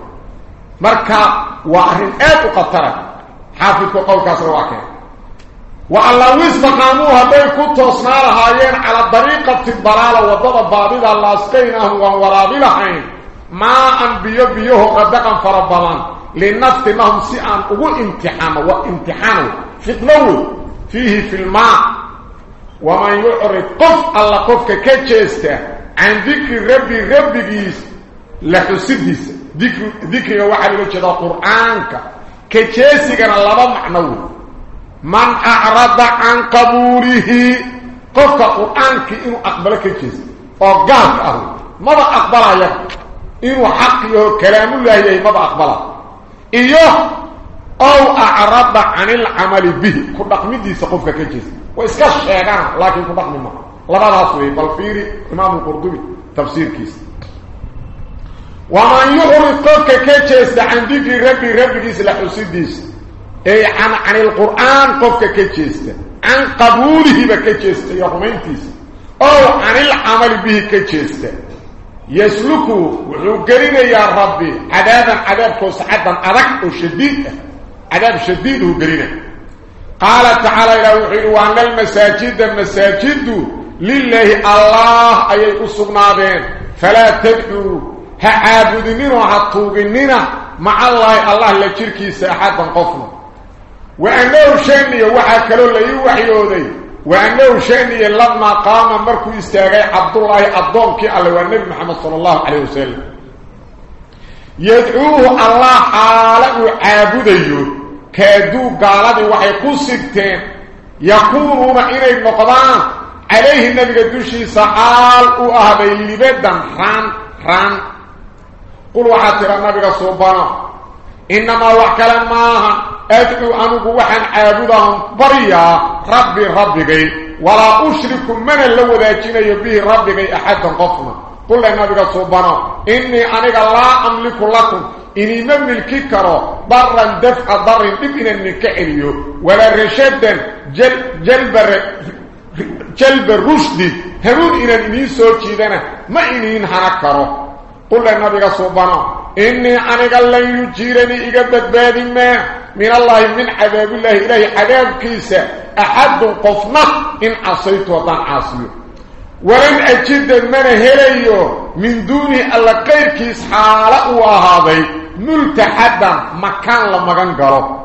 كقوصني مركا وأهل آت قطرة حافظ قول كاسر واكين وأن لو استقاموا هذين كنتوا صنارهايين على طريقة الضلالة وضد بابضة الله اسكينهم وورابلهين ما أنبيو بيوه قدقا فربضان لنفتنهم سيئان أقول امتحان وامتحان فتنو فيه في الماء ومن يعرض قف الله قفك كتشيسته عن ذكر ربي ربي جيس لحسديس ذكر ذكر واحد وجه قرآنك. كتشيسي الله معنوه من أعرض عن قبوله قفك قرآنك إنه أقبل كتشيس وقال أهو. ماذا أقبل إنه حقه كلام الله ماذا أقبله إيوه أو أعرض عن العمل به. كل دقمدي سقفك كجيس. وإسكا الشيغان لكن كل دقم ما. لبا راسوي بالفيري إمام القردبي تفسير كيس. ومن يغرد قفك كجيس عن ذكر ربي ربي كيس لحسيديس. أي عن, عن القرآن قفك كجيس عن قبوله بكجيس يغمينتيس أو عن العمل به كجيس يسلكوا وحوكرين يا ربي. عذابا عذاب كوسعدا أرك وشديد. عذاب شديد وقرين قال تعالى إلى وحيد وأن المساجد المساجد لله الله أي أصبنا بين. فلا تدعوا هعابدنين وهطوبنين مع الله الله لشركي ساحادا قفنا وأنه شاني وحكروا لي وحيودي وأنه شاني لما قام مركو استاغي عبد الله الضوكي على والنبي محمد صلى الله عليه وسلم يدعوه الله حاله عابديه كادو قالدي وحي كسكتين يكونون إلي النقضان عليه النبي قدوشي سحال وأهبي لبدا ران ران قل وحاتر النبي صوبانا إنما وحكلا ماها. أدعو أنه وحن عابدهم بريا. ربي ربي ولا أشرك من اللو ذاتين به ربي أحدا قفنا قل النبي صوبانا إني أنك لا أملك لكم. إني من ملكي كرو. ضرا دفع ضر ابن النكعليو ولا رشدا جل جلب جلب الرشد هرون إلى إني سوچيدنا ما إني هنكرو قل النبي صوبانا إني أنك لن يجيرني إقبت باد ما من الله من عذاب الله إليه عذاب كيسا أحد قفنا إن عصيت وطن عاصيه ولن أجد من هليو من دوني الله غير كيس حالة وهذا ملتحدا مكان لما قالوا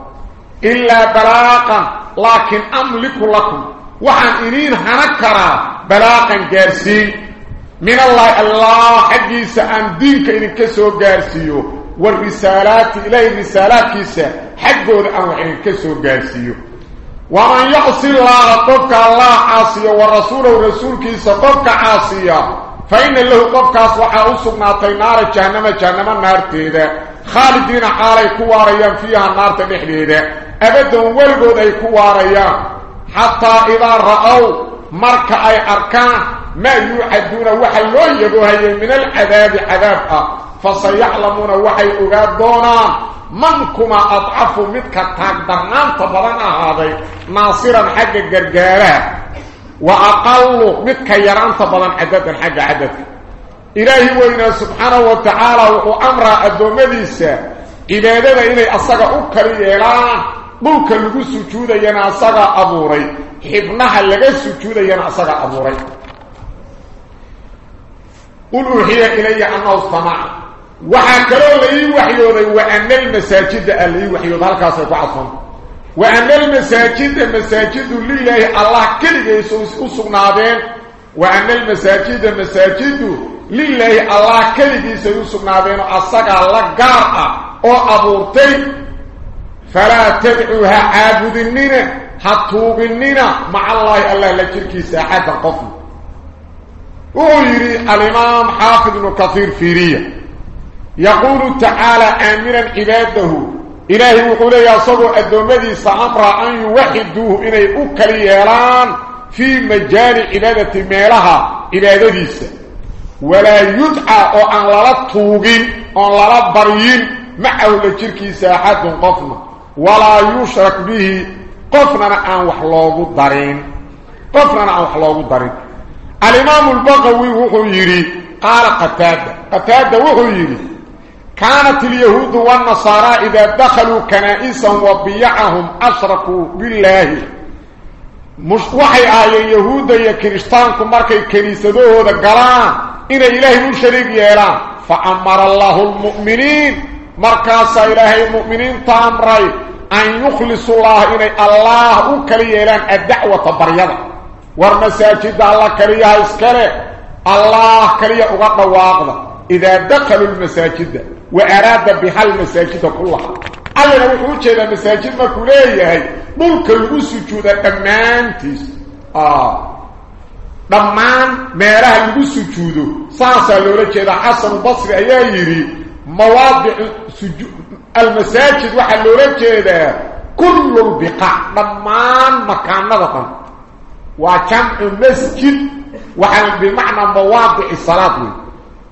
إلا بلاقا لكن أملك لكم. وحن إنين هنكرا بلاقا جارسين من الله الله حديث عن دينك إن كسو قارسيو؟ والرسالات إليه الرسالات كيسا حقه أن كسو قارسيو؟ ومن يعصي الله قفك الله عاصيا ورسوله ورسول كيسا قفك عاصيا فإن له قفك أصبح أصبنا نار جهنم جهنم النار تيدا خالدين حالي كواريا فيها النار تنحليدا أبدا والقود أي كواريا حتى إذا رأوا مرك أي أركان ما يوعدون وحي لو يبوهي من العذاب عذاب فسيعلمون وحي أغادونا من كما أضعف متك تقدرنان تبرنا هذا ناصرا حق الجرجارة وأقل متك يران تبرن عددا حق عدد إلهي وإنا سبحانه وتعالى وأمر الدومديسة إبادة إني أصغى أكري إلان ملك لغو سجودة ينا أصغى أبوري حبنها لغا سجودة ينا أصغى أبوري قل أوحي إلي أنه استمع وحكروا لي وحيوذي وأن المساجد اللي وحيوذ هلكا سيكون وأن المساجد مساجد لله الله كل يسوس أسقنادين وأن المساجد مساجد لله الله كل يسوس أسقنادين أصدق الله قارئ أو أبورتي فلا تدعوها عابدنين حطوبنين مع الله الله لكي ساحة قفل ويري الإمام حافظ بن كثير فيرية يقول تعالى آمرا عباده. إلهي وقول يا صبو الدومدي سأمر أن يوحدوه إني أكليلان في مجال عبادة ميلها عبادتيس ولا يدعى أن لا توقين أن لا بريين. معه لجركي ساحات قفنا ولا يشرك به. قفنا أن وحلوه الدارين قفنا أن وحلوه الدارين الإمام البغوي وهو يري. قال قتادة قتادة وهو يري. كانت اليهود والنصارى إذا دخلوا كنائسا وبيعهم أشركوا بالله. مش وحي آية يهود يا كريستانكم مركي كنيسة هذا قلان إن إلهي مشرك يلان فأمر الله المؤمنين مركز إلهي المؤمنين تامري أن يخلص الله إلي الله أكري يلان الدعوة بريضة والمساجد الله كريها إسكاله الله كريها أغطى واقضة إذا دخلوا المساجد وأراد بها المساجد كلها alla wuxuu jeedaa masaajid markuu leeyahay dhulka lagu sujuuda dhammaantiis. Dhammaan meelaha lagu sujuudo saasaa loola jeedaa. Xasan basri ayaa yidhi مواضع المساجد وحا لو رجيده كل البقاع ضمان مكان وطن وكان المسجد وحا بمعنى مواضع الصلاة.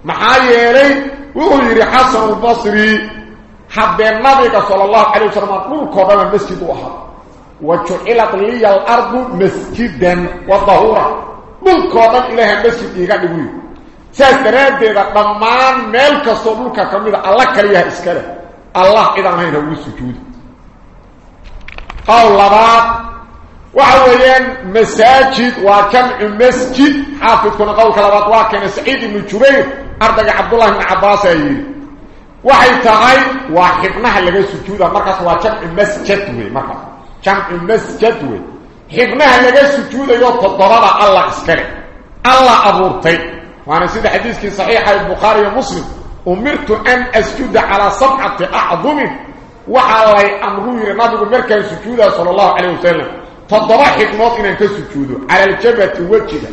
ما حيري وقول لي حسن البصري. حب النبي صلى الله عليه وسلم كل قبه المسجد واحد وجعلت لي الأرض مسجدا وطهورا. من قبه إلى المسجد يغدوي نقول سيستراد ديدا ضمان ملك صدوك كميدا الله كريها إسكاله الله إذا هنا هو السجود قول لبات وحويان مساجد وكمع مسجد حافظ كنا قول كلابات وكان سعيد بن جبير أردق عبد الله بن عباس أيضا waxay tahay waa xibnaha laga sujuuda markaas waa jamci masjid wey markaas. Jamci masjid wey xibnaha laga sujuudayo todobada allah iskale allah وأنا سيد حديثك صحيح البخاري ومسلم. أمرت أن أسجد على صفحه أعظم. وحالي امره نبي مركا سجود صلى الله عليه وسلم. فضحك موطن إن تسجد على الجبهة وجهه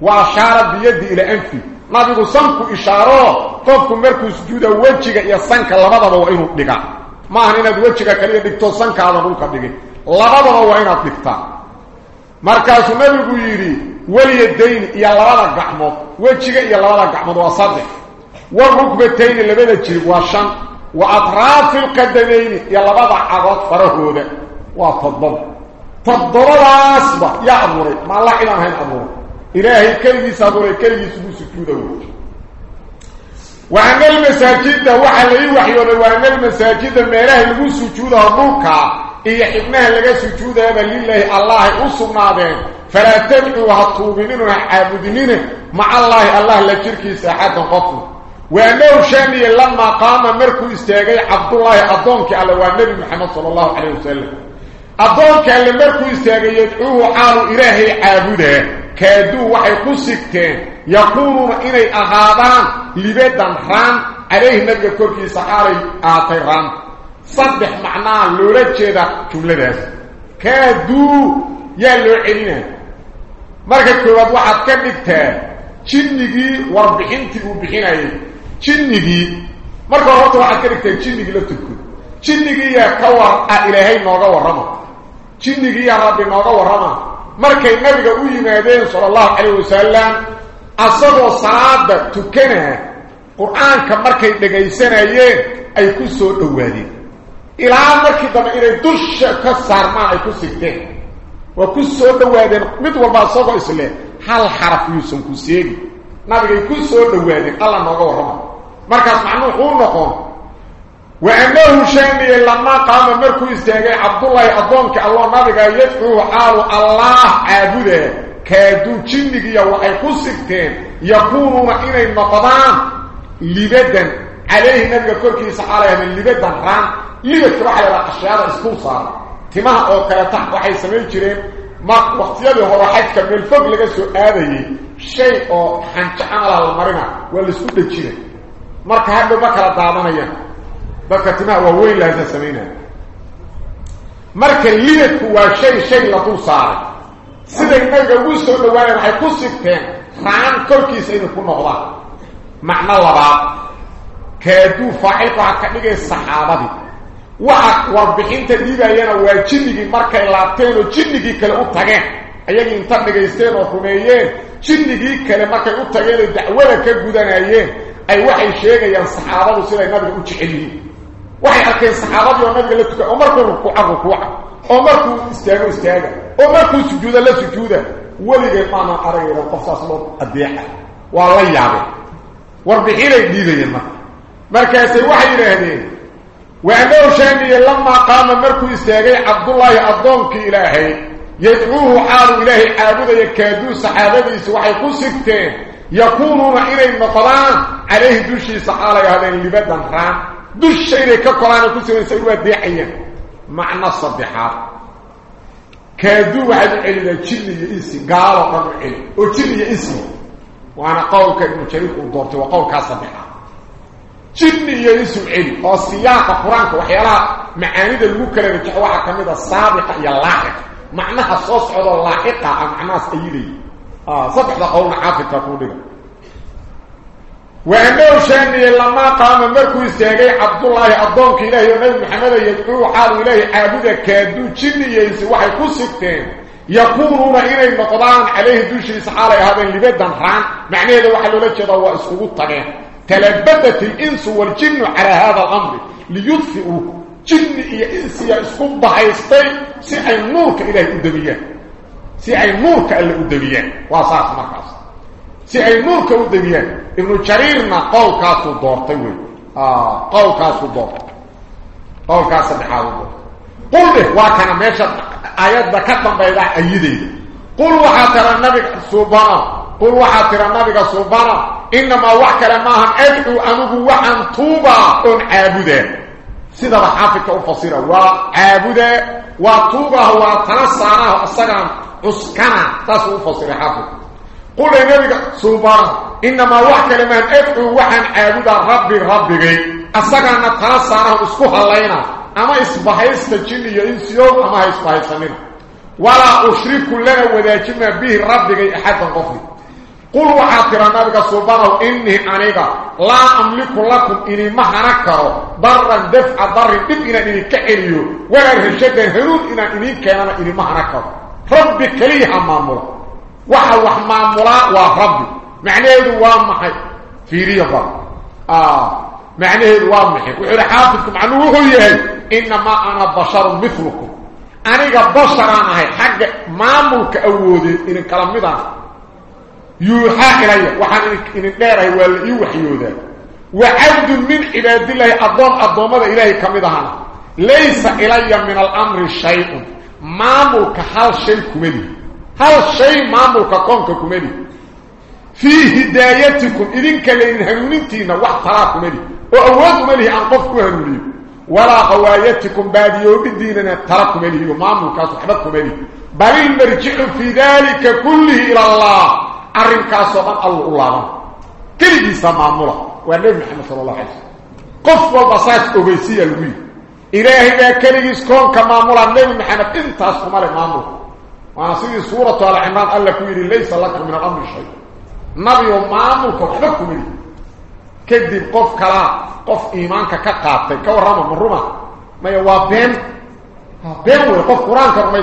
وأشار بيدي إلى أنفي. نبي صمك إشارة. فوق مركا سجود وجهه يا سنك لبدوا وينو دقا ما هنا وجهك كلي دكتو سنك هذا بوك دقي لبدوا وينو النبي يقول واليدين يا لبدا غحمود وجهه يا لبدا غحمود وا صدق. والركبتين لبدا جير واشان وأطراف القدمين يا لبدا عقد فرهوده وافضل تضرب الأصبع. يا امور ما لاقينا هين امور إلهي كلمة صبر كلمة سب سكوده وعمل مساجد وحلي وحيوا وعمل مساجد ما له سجوده ابوكا إيا حبناها لغا سجوده لله الله أصبنا بين فلا تدعوا هطوبنين وعابدنين مع الله. الله لجركي ساحات قطر وأنه شأني لما قام مركو استيقي عبد الله أدونك على والنبي محمد صلى الله عليه وسلم. أدونك اللي مركو استيقي يدعوه حال إلهي عابده. كادوا وحي قسكتين. يقولون إني أغادان لبدا ران. عليه نبي كوركي سحاري آتي ران. صدح معناه لولا جيدا جملة داس. كادوا يلو علينا مركز كواد واحد كبكتا جنجي وربحينتي وبحيناي جنجي مركز ربط واحد كبكتا جنجي لتكو جنجي يا كوار إلهي نوغا ورما. جنجي يا ربي نوغا ورما. markay nabiga u yimaadeen sallallahu alayhi wasallam asagoo salaada tukana quraanka markay dhageysanayeen ay ku soo dhawaadeen saarmaan ay ku sigteen waa ku soo dhawaadeen mid walba asagoo isle hal xaraf yuusan ku seegi nabigay ku soo dhawaadeen alla nooga warrama markaas macnuhu uu noqon وأنه شاني لما قام مركو استاغي عبد الله أدونك الله نبغى يدعو حال الله عابده كادو جنجي وحي كسكتين يقولون إني النقضان لبدا عليه نبغى كوركي سحالة من لبدا ران لبدا روح على الأشياء اسكو صار تماه أو كالتح وحي سمين جرين ما وقتياده هو حدك من الفوق لغا سؤاله شيء marka hadda ma kala daadanayaan dadka timaha waaweyn lahaysa samaynaya marka liidku waa shay shay la dul saaray siday nabiga ugu soo dhawaaneen waxay ku sigteen raan korkiisa inay ku noqdaan macno labaad kaaduu faacilka waxaa ka dhigay saxaabadii waxa warbixinta dhiibayana waa jinnigii markay laabteen oo jinnigii kale u tageen ayagii inta dhigaysteen oo rumeeyeen jinnigii kale markay u tageen oo dacwada ka gudanayeen ay waxay sheegayaan saxaabadu siday nabiga u jecel yihiin waxay arkeen saxaabadii oo nabiga la tuka oo markuu rukuuca rukuuca oo markuu istaago istaaga oo markuu sujuuda la sujuuda weligay maanan aragaydan qof saas loo adeexa waa la yaabeen warbixinay dhiibayeen marka markaasay waxay yidhaahdeen وعندو شاميه لما قام مركو استاغي عبد الله اضونك إلهي. يدعوه عار إلهي عابد يكادو صحابته وحي قسكته يقولون إلي مطران عليه دشي صحاله هذين اللي بدن ران. دشي ريكا قرانه كسوي سيروا ديحيا معنى الصبحات كادو واحد إلى جلي انسي قالوا قالوا علي وجلي انسي وأنا قولك المشرك الدورتي وقولك الصبحات جني يا اسم علي وصياقه قران وحياله معاني لو كره بتخ واحد كميد السابق يا لاحق معناها صوص على لاحقه معنى سيدي آه صدق قول حافظ تقول وعندو شني لما قام مركو يستغي عبد الله عبدون كيله النبي محمد يدعو حال اليه عابد كادو جني يس وحي كسكتين يقولون إلى المقدان عليه دوش يسحاله هذا اللي بدهم معناه لو حلوا له جدا واسقوا الطريق تلبتت الإنس والجن على هذا الأمر ليطفئوا جن إيه إنس يسكن بحيستي سعي النورك إليه قدميان سعي النورك إليه قدميان واصاف مقاص سعي النورك قدميان إبن جريرنا قول كاسو الدور طيوي آه، قول كاسو الدور قول كاسو الدور قل له وكان ماشد آيات بكتن بيضاء أيدي. قل وحاتر النبي سبحانه. قل وحاتر النبي سبحانه. إنما وحكرا ماهم أدعو أنه وحن طوبا أن عابده. سيدة الحافظة أفصيرا وعابده وطوبا هو تنصانه أستغان أسكنا تسو أفصير حافظ. قول لنبي سوبان إنما وحكرا ماهم أدعو وحن عابده ربي ربي. أستغان تنصانه أسكوها اللينا أما إسبحيس تجيني يإنسيوه أما إسبحيس أمين ولا أشريك لنا وذاكما به ربي أحدا قفل. قل وحاطر نبغى صبروا إني أنيغا لا أملك لكم إني ما هنكروا ضرر دفع ضرر بدنا إني كأليو وغيره الشدة هلود إنا إني كأنا إني ما هنكروا رب كليها مامولا. وحا وح مامولا ورب معنى الوام محي. في رياضة. آه. معنى الوام محي. وحي لحافظكم عنه هو إنما أنا بشر مثلكم. أنيغا بشرانا هاي حق مامولك أولي إني كلام مدانا يوحى إلي وحان إن النار يوحيوذا. وعبد من عباد الله أضوم أضوم هذا إلهي كمده ليس إلي من الأمر الشيء مامرك حال شيء كمده حال شيء مامرك كونك كمده في هدايتكم إذنك لين هنونتين وحترا كمده وأواد مليه أنقفك هنوني ولا قوايتكم بعد يوم الديننا ترك مليه ومامرك أصحبك مليه بل المرجع في ذلك كله إلى الله. أرنك صدام الله الله كل جيسا مامولا والنبي محمد صلى الله عليه وسلم قف والبساط أبيسية الوي إلهي ما كل جيس كونك مامولا النبي محمد انت أصفم على مامولا وأنا سيدي سورة العمران قال لك ويري ليس لك من الأمر شيء نبي ومعاملك وحبكم لي كذب قف كلا قف إيمانك كقابتي كورما من رمى ما يوا بين بين قف قرآن كرما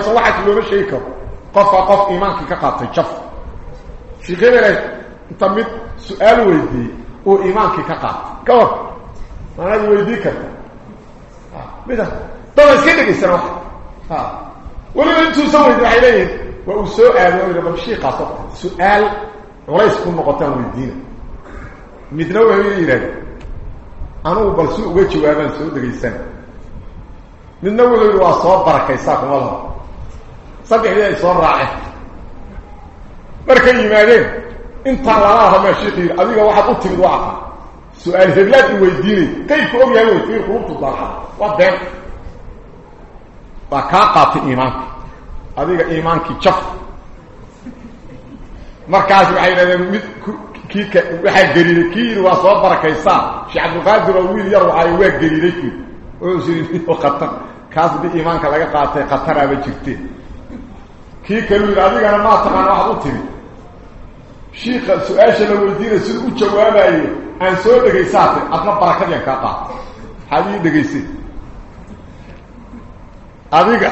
يصوحك لو شيء قف قف إيمانك كقابتي شف شي غير انت مد سؤال ويدي أو إيمانك كقابتي كور ما هذا ويديك آه بدا طبعا كده يسرح ها ولما انتو سويت عليه وسؤال هذا بمشي قاصد سؤال وليس كل نقطان والدين مثلوه يراد أنا بل سوء وجه وابن سوء دغيسان من نوع هو صوب بركيساكم والله صدق لي صور راعي markay yimaadeen inta lalaha ma sheekhiir adiga waxaad u timid waxa su'aal heblaad weydiinay kayf og yahay weydiin qulubtu daaxa waa been وكا قاط ايمانك اديك ايمانك جف markaas waxay leedahay kii ka waxa gariiray kii waa soo barakaysa sheekh Abdul Qadir oo wiil yar waxa waa oo sidii oo qatar kaas bi iimaanka laga qaatay qataraba jirtay wiil adigana ma taqaan wax u tiri sheekha su'aasha la weydiinay sidoo u jawaabayo aan soo dhageysatay adna barakadii ka qaat hadii dhageysay adiga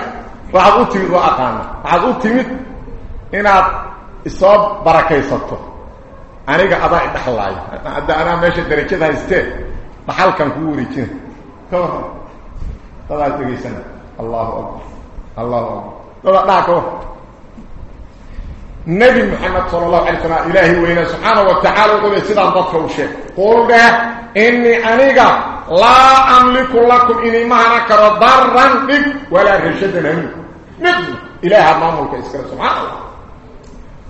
waxaad u timid waa aqaana waxaad u timid inaad isoo barakaysato aniga adaa idhaxlaayo hadda anaa meesha darajada haystee dhaxalkan kugu wareejina ka warran dadaad dhegaysana allahu akbar allahu akbar dada dhaha ka war نبي محمد صلى الله عليه وسلم إلهي وإنا سبحانه وتعالى وقال سيدان ضدك وشيء قول ده إني أنيقا لا أملك لكم إني مهنا كرضارا بك ولا رشدنا منك نبي إله المامل كإسكرا سبحانه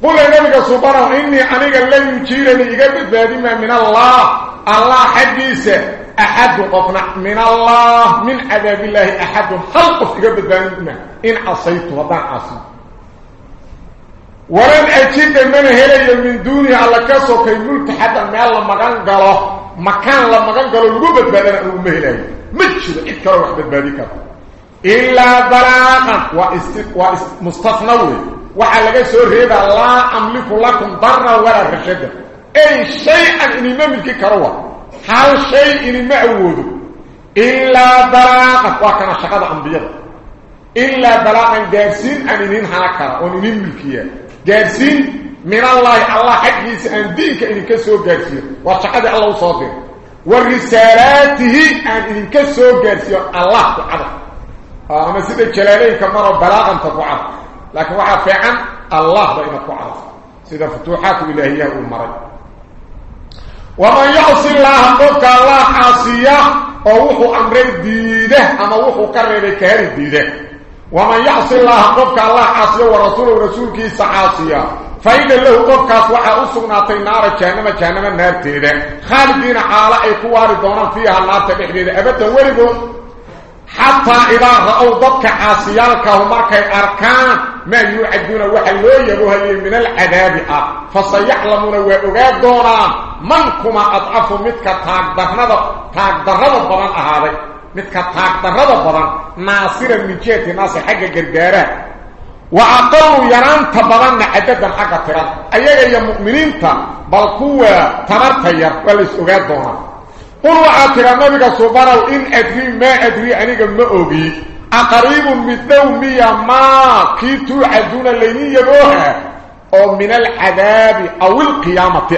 قل النبي سبحانه إني أنيقا لن يجيرني إقابت بادما من الله. الله حديثه أحد قفنا من الله من عذاب الله أحد خلق في قبل بادما إن عصيت وضع عصيت. ولن أجد من هلي من دوني على كسو كي ملك حتى ما الله مكان قاله مكان لما كان قالوا لقوبة بدنا أمه مجد إذكار واحد بادك إلا بلاغا ومستثنوي وحلقة سور هذا لا أملك لكم ضرا ولا رشدا أي شيئا إني ما ملكي كروه هل شيء إني ما إلا بلاغا وكان شقاد أنبياء إلا بلاغا جارسين أن إنين هنكرا وإنين ملكيا جارسين من الله الله حقيس أن دينك إن كسو جارسين وشقاد الله صادر ورسالاته أن إن كسو جارسين الله تعالى أما سيدة جلالين كمرة بلاغا تفعل لكن وحا فعلا الله بإنك تعالى سيدة فتوحات إلهية والمرض ومن يعصي الله قلت الله عاصيه ووحو أمر ديده أما وحو كرر كهر ديده ومن يعصي الله قلت الله عاصيه ورسوله ورسولك سعاصيه فإذا له قفكاس وحا أسقناتي نار جهنم جهنم النار تيده خالدين عالا أي كواري دونا فيها النار تبحديده أبدا ولدوا حتى إذا رأوا ضدك عاصيالك ومركي أركان ما يعدون وحلو يبوها من العذاب. فسيحلمون وإغاد دونا من أضعفوا متك تاقدرد بضان أهاري. متك تاقدرد بضان ناصرا من جهة ناصر حق قرقارة وعقلوا يران تبضان عددا حق تران أيها يا مؤمنين بل قوة تمرتير وليس أغاد دونا قل وعاتر النبي سبحانه إن أدري ما أدري أنيق ما أغي أقريب مثلو مية ما كي توعدون الليني يبوها أو من العذاب أو القيامة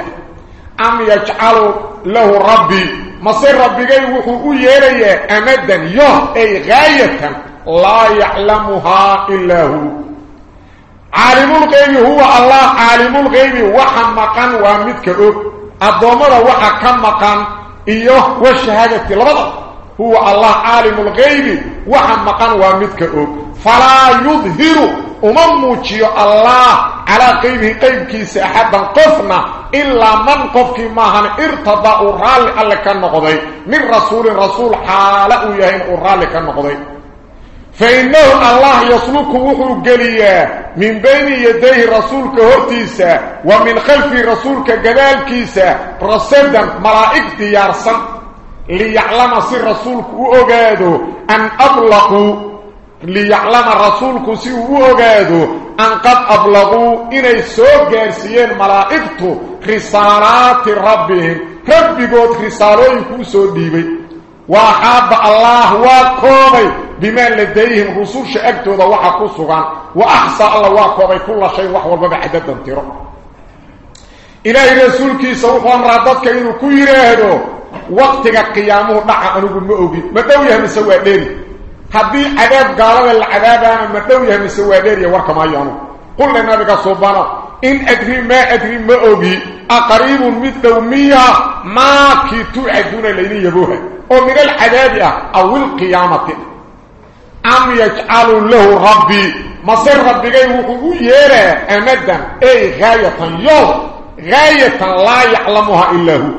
أم يجعل له ربي مصير ربي جاي وحقو يلي أمدا. يه أي غاية لا يعلمها إلا هو. عالم الغيب هو الله. عالم الغيب وحمقا ومدك الضمر وحكمقا إيوه والشهادة لبضا. هو الله عالم الغيب. وحمقا ومدك أب فلا يظهر أمموشي الله على غيبه قيب كيس أحدا قفنا. إلا من قفك ماهن ارتضى أرال اللي كان نقضي من رسول رسول حالة يهين أرال كان نقضي فإنه الله يسلك وحو قليا من بين يديه رسولك هرتيسا ومن خلف رسولك قدالكيسا رصدا ملائك ديارسا ليعلم سر رسولك وأغاده أن أبلغوا ليعلم رسولك سي وأغاده أن قد أبلغوا إني سوء جارسيين ملائكته رسالات ربهم. ربي قد رسالوين كوسو ديبي وحاب الله وكوبي بما لديهم رسول شأكتوذا وحا كسوغان. وأحصى الله وكوبي كل شيء وحوال بابا عدد انترو. إلهي رسولك سوفان رادتك إنو كيراهدو وقتك قيامه دعا أنه مؤغي مدوية من سواديري هذه عذاب قالوا العذاب أنا مدوية من سواديري وركما يانو. قلنا النبي صبانا. إن أدري ما أدري مؤغي أقريب مثل مية ما كي توعدون ليني يبوها ومن العذاب أو القيامة. أم يجعل له ربي. مصير ربي وحو يرى أمدا. أي غاية يول غاية لا يعلمها إلا هو.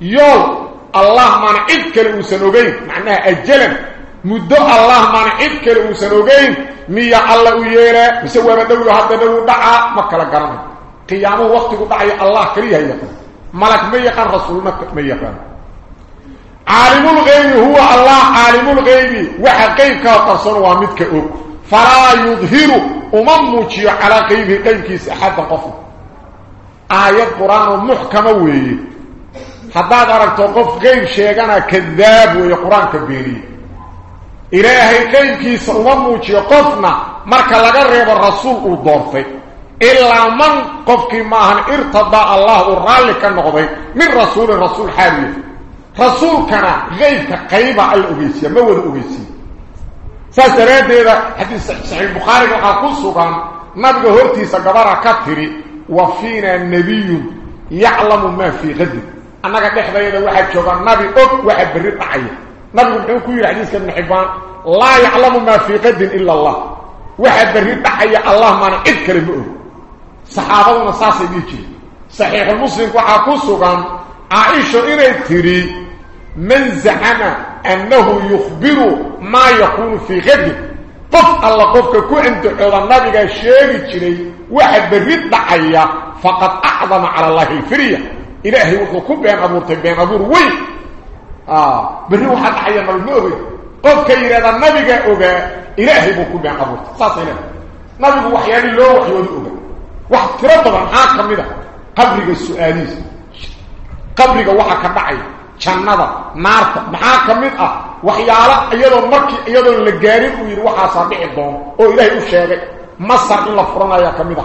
يول الله ما نعيد كالوسنوغين معناها أجلا مدو الله ما نعيد كالوسنوغين ميا الله يرى بسوى بدو هذا دو دعا. مكلا قرن. قيامه وقت دعا الله كريه يقن ملك ميقن رسول ميقن عالم الغيب هو الله. عالم الغيب. وحقيقك قصر ومدك أب فلا يظهر أممك على غيب. غيبك أحد قفل. آيات قرآن محكمة وي حتى أردت قف غيب شيئا كذاب وي قرآن كبيري إلهي غيبك أممك قفنا مركا لغرب الرسول الضرفي إلا من قفك ماهن ارتضى الله الرالك النقضي من رسول الرسول حالي رسولكنا غيبك قيبة الأغيسية ما هو الأغيسية فاسدرات هذا حديث صحيح البخاري وقال سبحان gabara ka tiri wa fiina nabiyun yaclamu maa fii qadin annaga dhexdayada waxaa jooga nabi og waxa berri dhacaya nabigu muxuu ku yidhi xadiiska ibnu xibbaan laa yaclamu maa fii qadin ila allah waxa berri dhacaya allah maana cid kale ma og saxaabaduna saasay dhihi jireen saxiixulmuslimku waxaa ku sugan caaisha inay tiri man zacama annahu yukhbiru maa yakuunu fii qadin qof alla qofka ku andacooda nabigaa sheegi jiray waxa berri dhacaya faqad acdama cala allahi alfirya إلهي وكو بين أبورتك بين أبور وي. آه بني وحد حيا ملموغي. قف كير هذا النبي أبا إلهي وكو بين أبورتك ساسي لك نبي وحيا لله وحيا لله أبا واحد كرطبا حاكم آه، مده قبرك السؤاليس قبرك وحكا بعي شنظر مارتا. آه، محاكم مده وحيا لك أيضا مكي أيضا اللي قارب ويروحها صابعي الضوم أو إلهي أفشاك مصر إلا فرنا يا كمده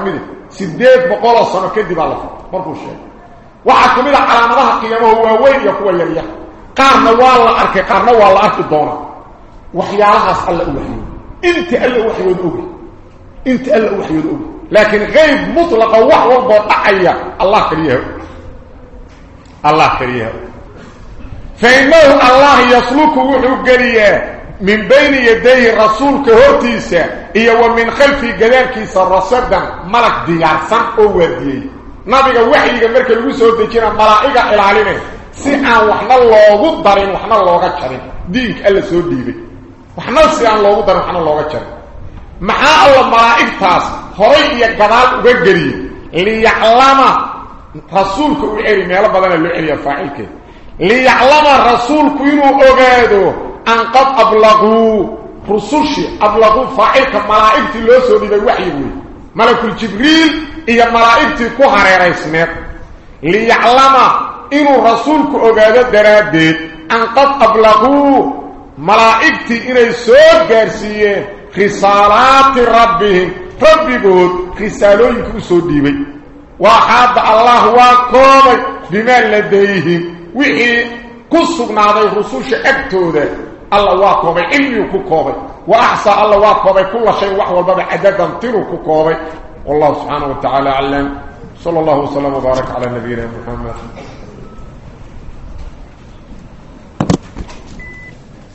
mid ah sideed boqoloo sano kadib aa la fura markuu sheegay waxaa ka mid ah calaamadaha qiyaamaha waaweyn iyo kuwa yaryar qaarna waa la arkay qaarna waa la arki doonaa waxyaalahaas alla u waxyooda inta alla u waxyooda oga inta alla u waxyooda oga لكن غيب مطلقا وحوى بطعية الله كريه الله كريه فإنه الله يسلك وحو قريه من بين يديه رسول كهورتيسا إيا ومن خلفي قداركيسا رصدا ملك ديارسان أو وديه نبيك وحيك مركا الوسو ديكينا ملائكة إلاليني سيئا وحنا الله دارين وحنا الله جرين دينك ألا سو ديبي. وحنا سيئا الله دارين وحنا الله جرين maxaa alla malaa'igtaas horay iyo gadaal uga geliyey liyaclama rasuulka u celi meelo badana loo celiya faacilkeed liyaclama rasuulku inuu أن قد أبلغوا رسلش أبلغوا فائلك ملائكة لو سوديب وحيوي ملك جبريل يا ملائكة كهرر اسمك ليعلم ان رسولك اوغاد دراديد أن قد أبلغوا ملائكة إني سو غارسيه رسالات ربهم. ربكم رسالوكم سوديبي وحاد الله وكوم بما لديهم. وحي كسبنا ذي رسوش أكتوده. الله واكوبي علمي كوكوبي. وأحصى الله واكوبي كل شيء وحوى الباب عددا ترو كوكوبي. والله سبحانه وتعالى علم صلى الله وسلم وبارك على نبينا محمد.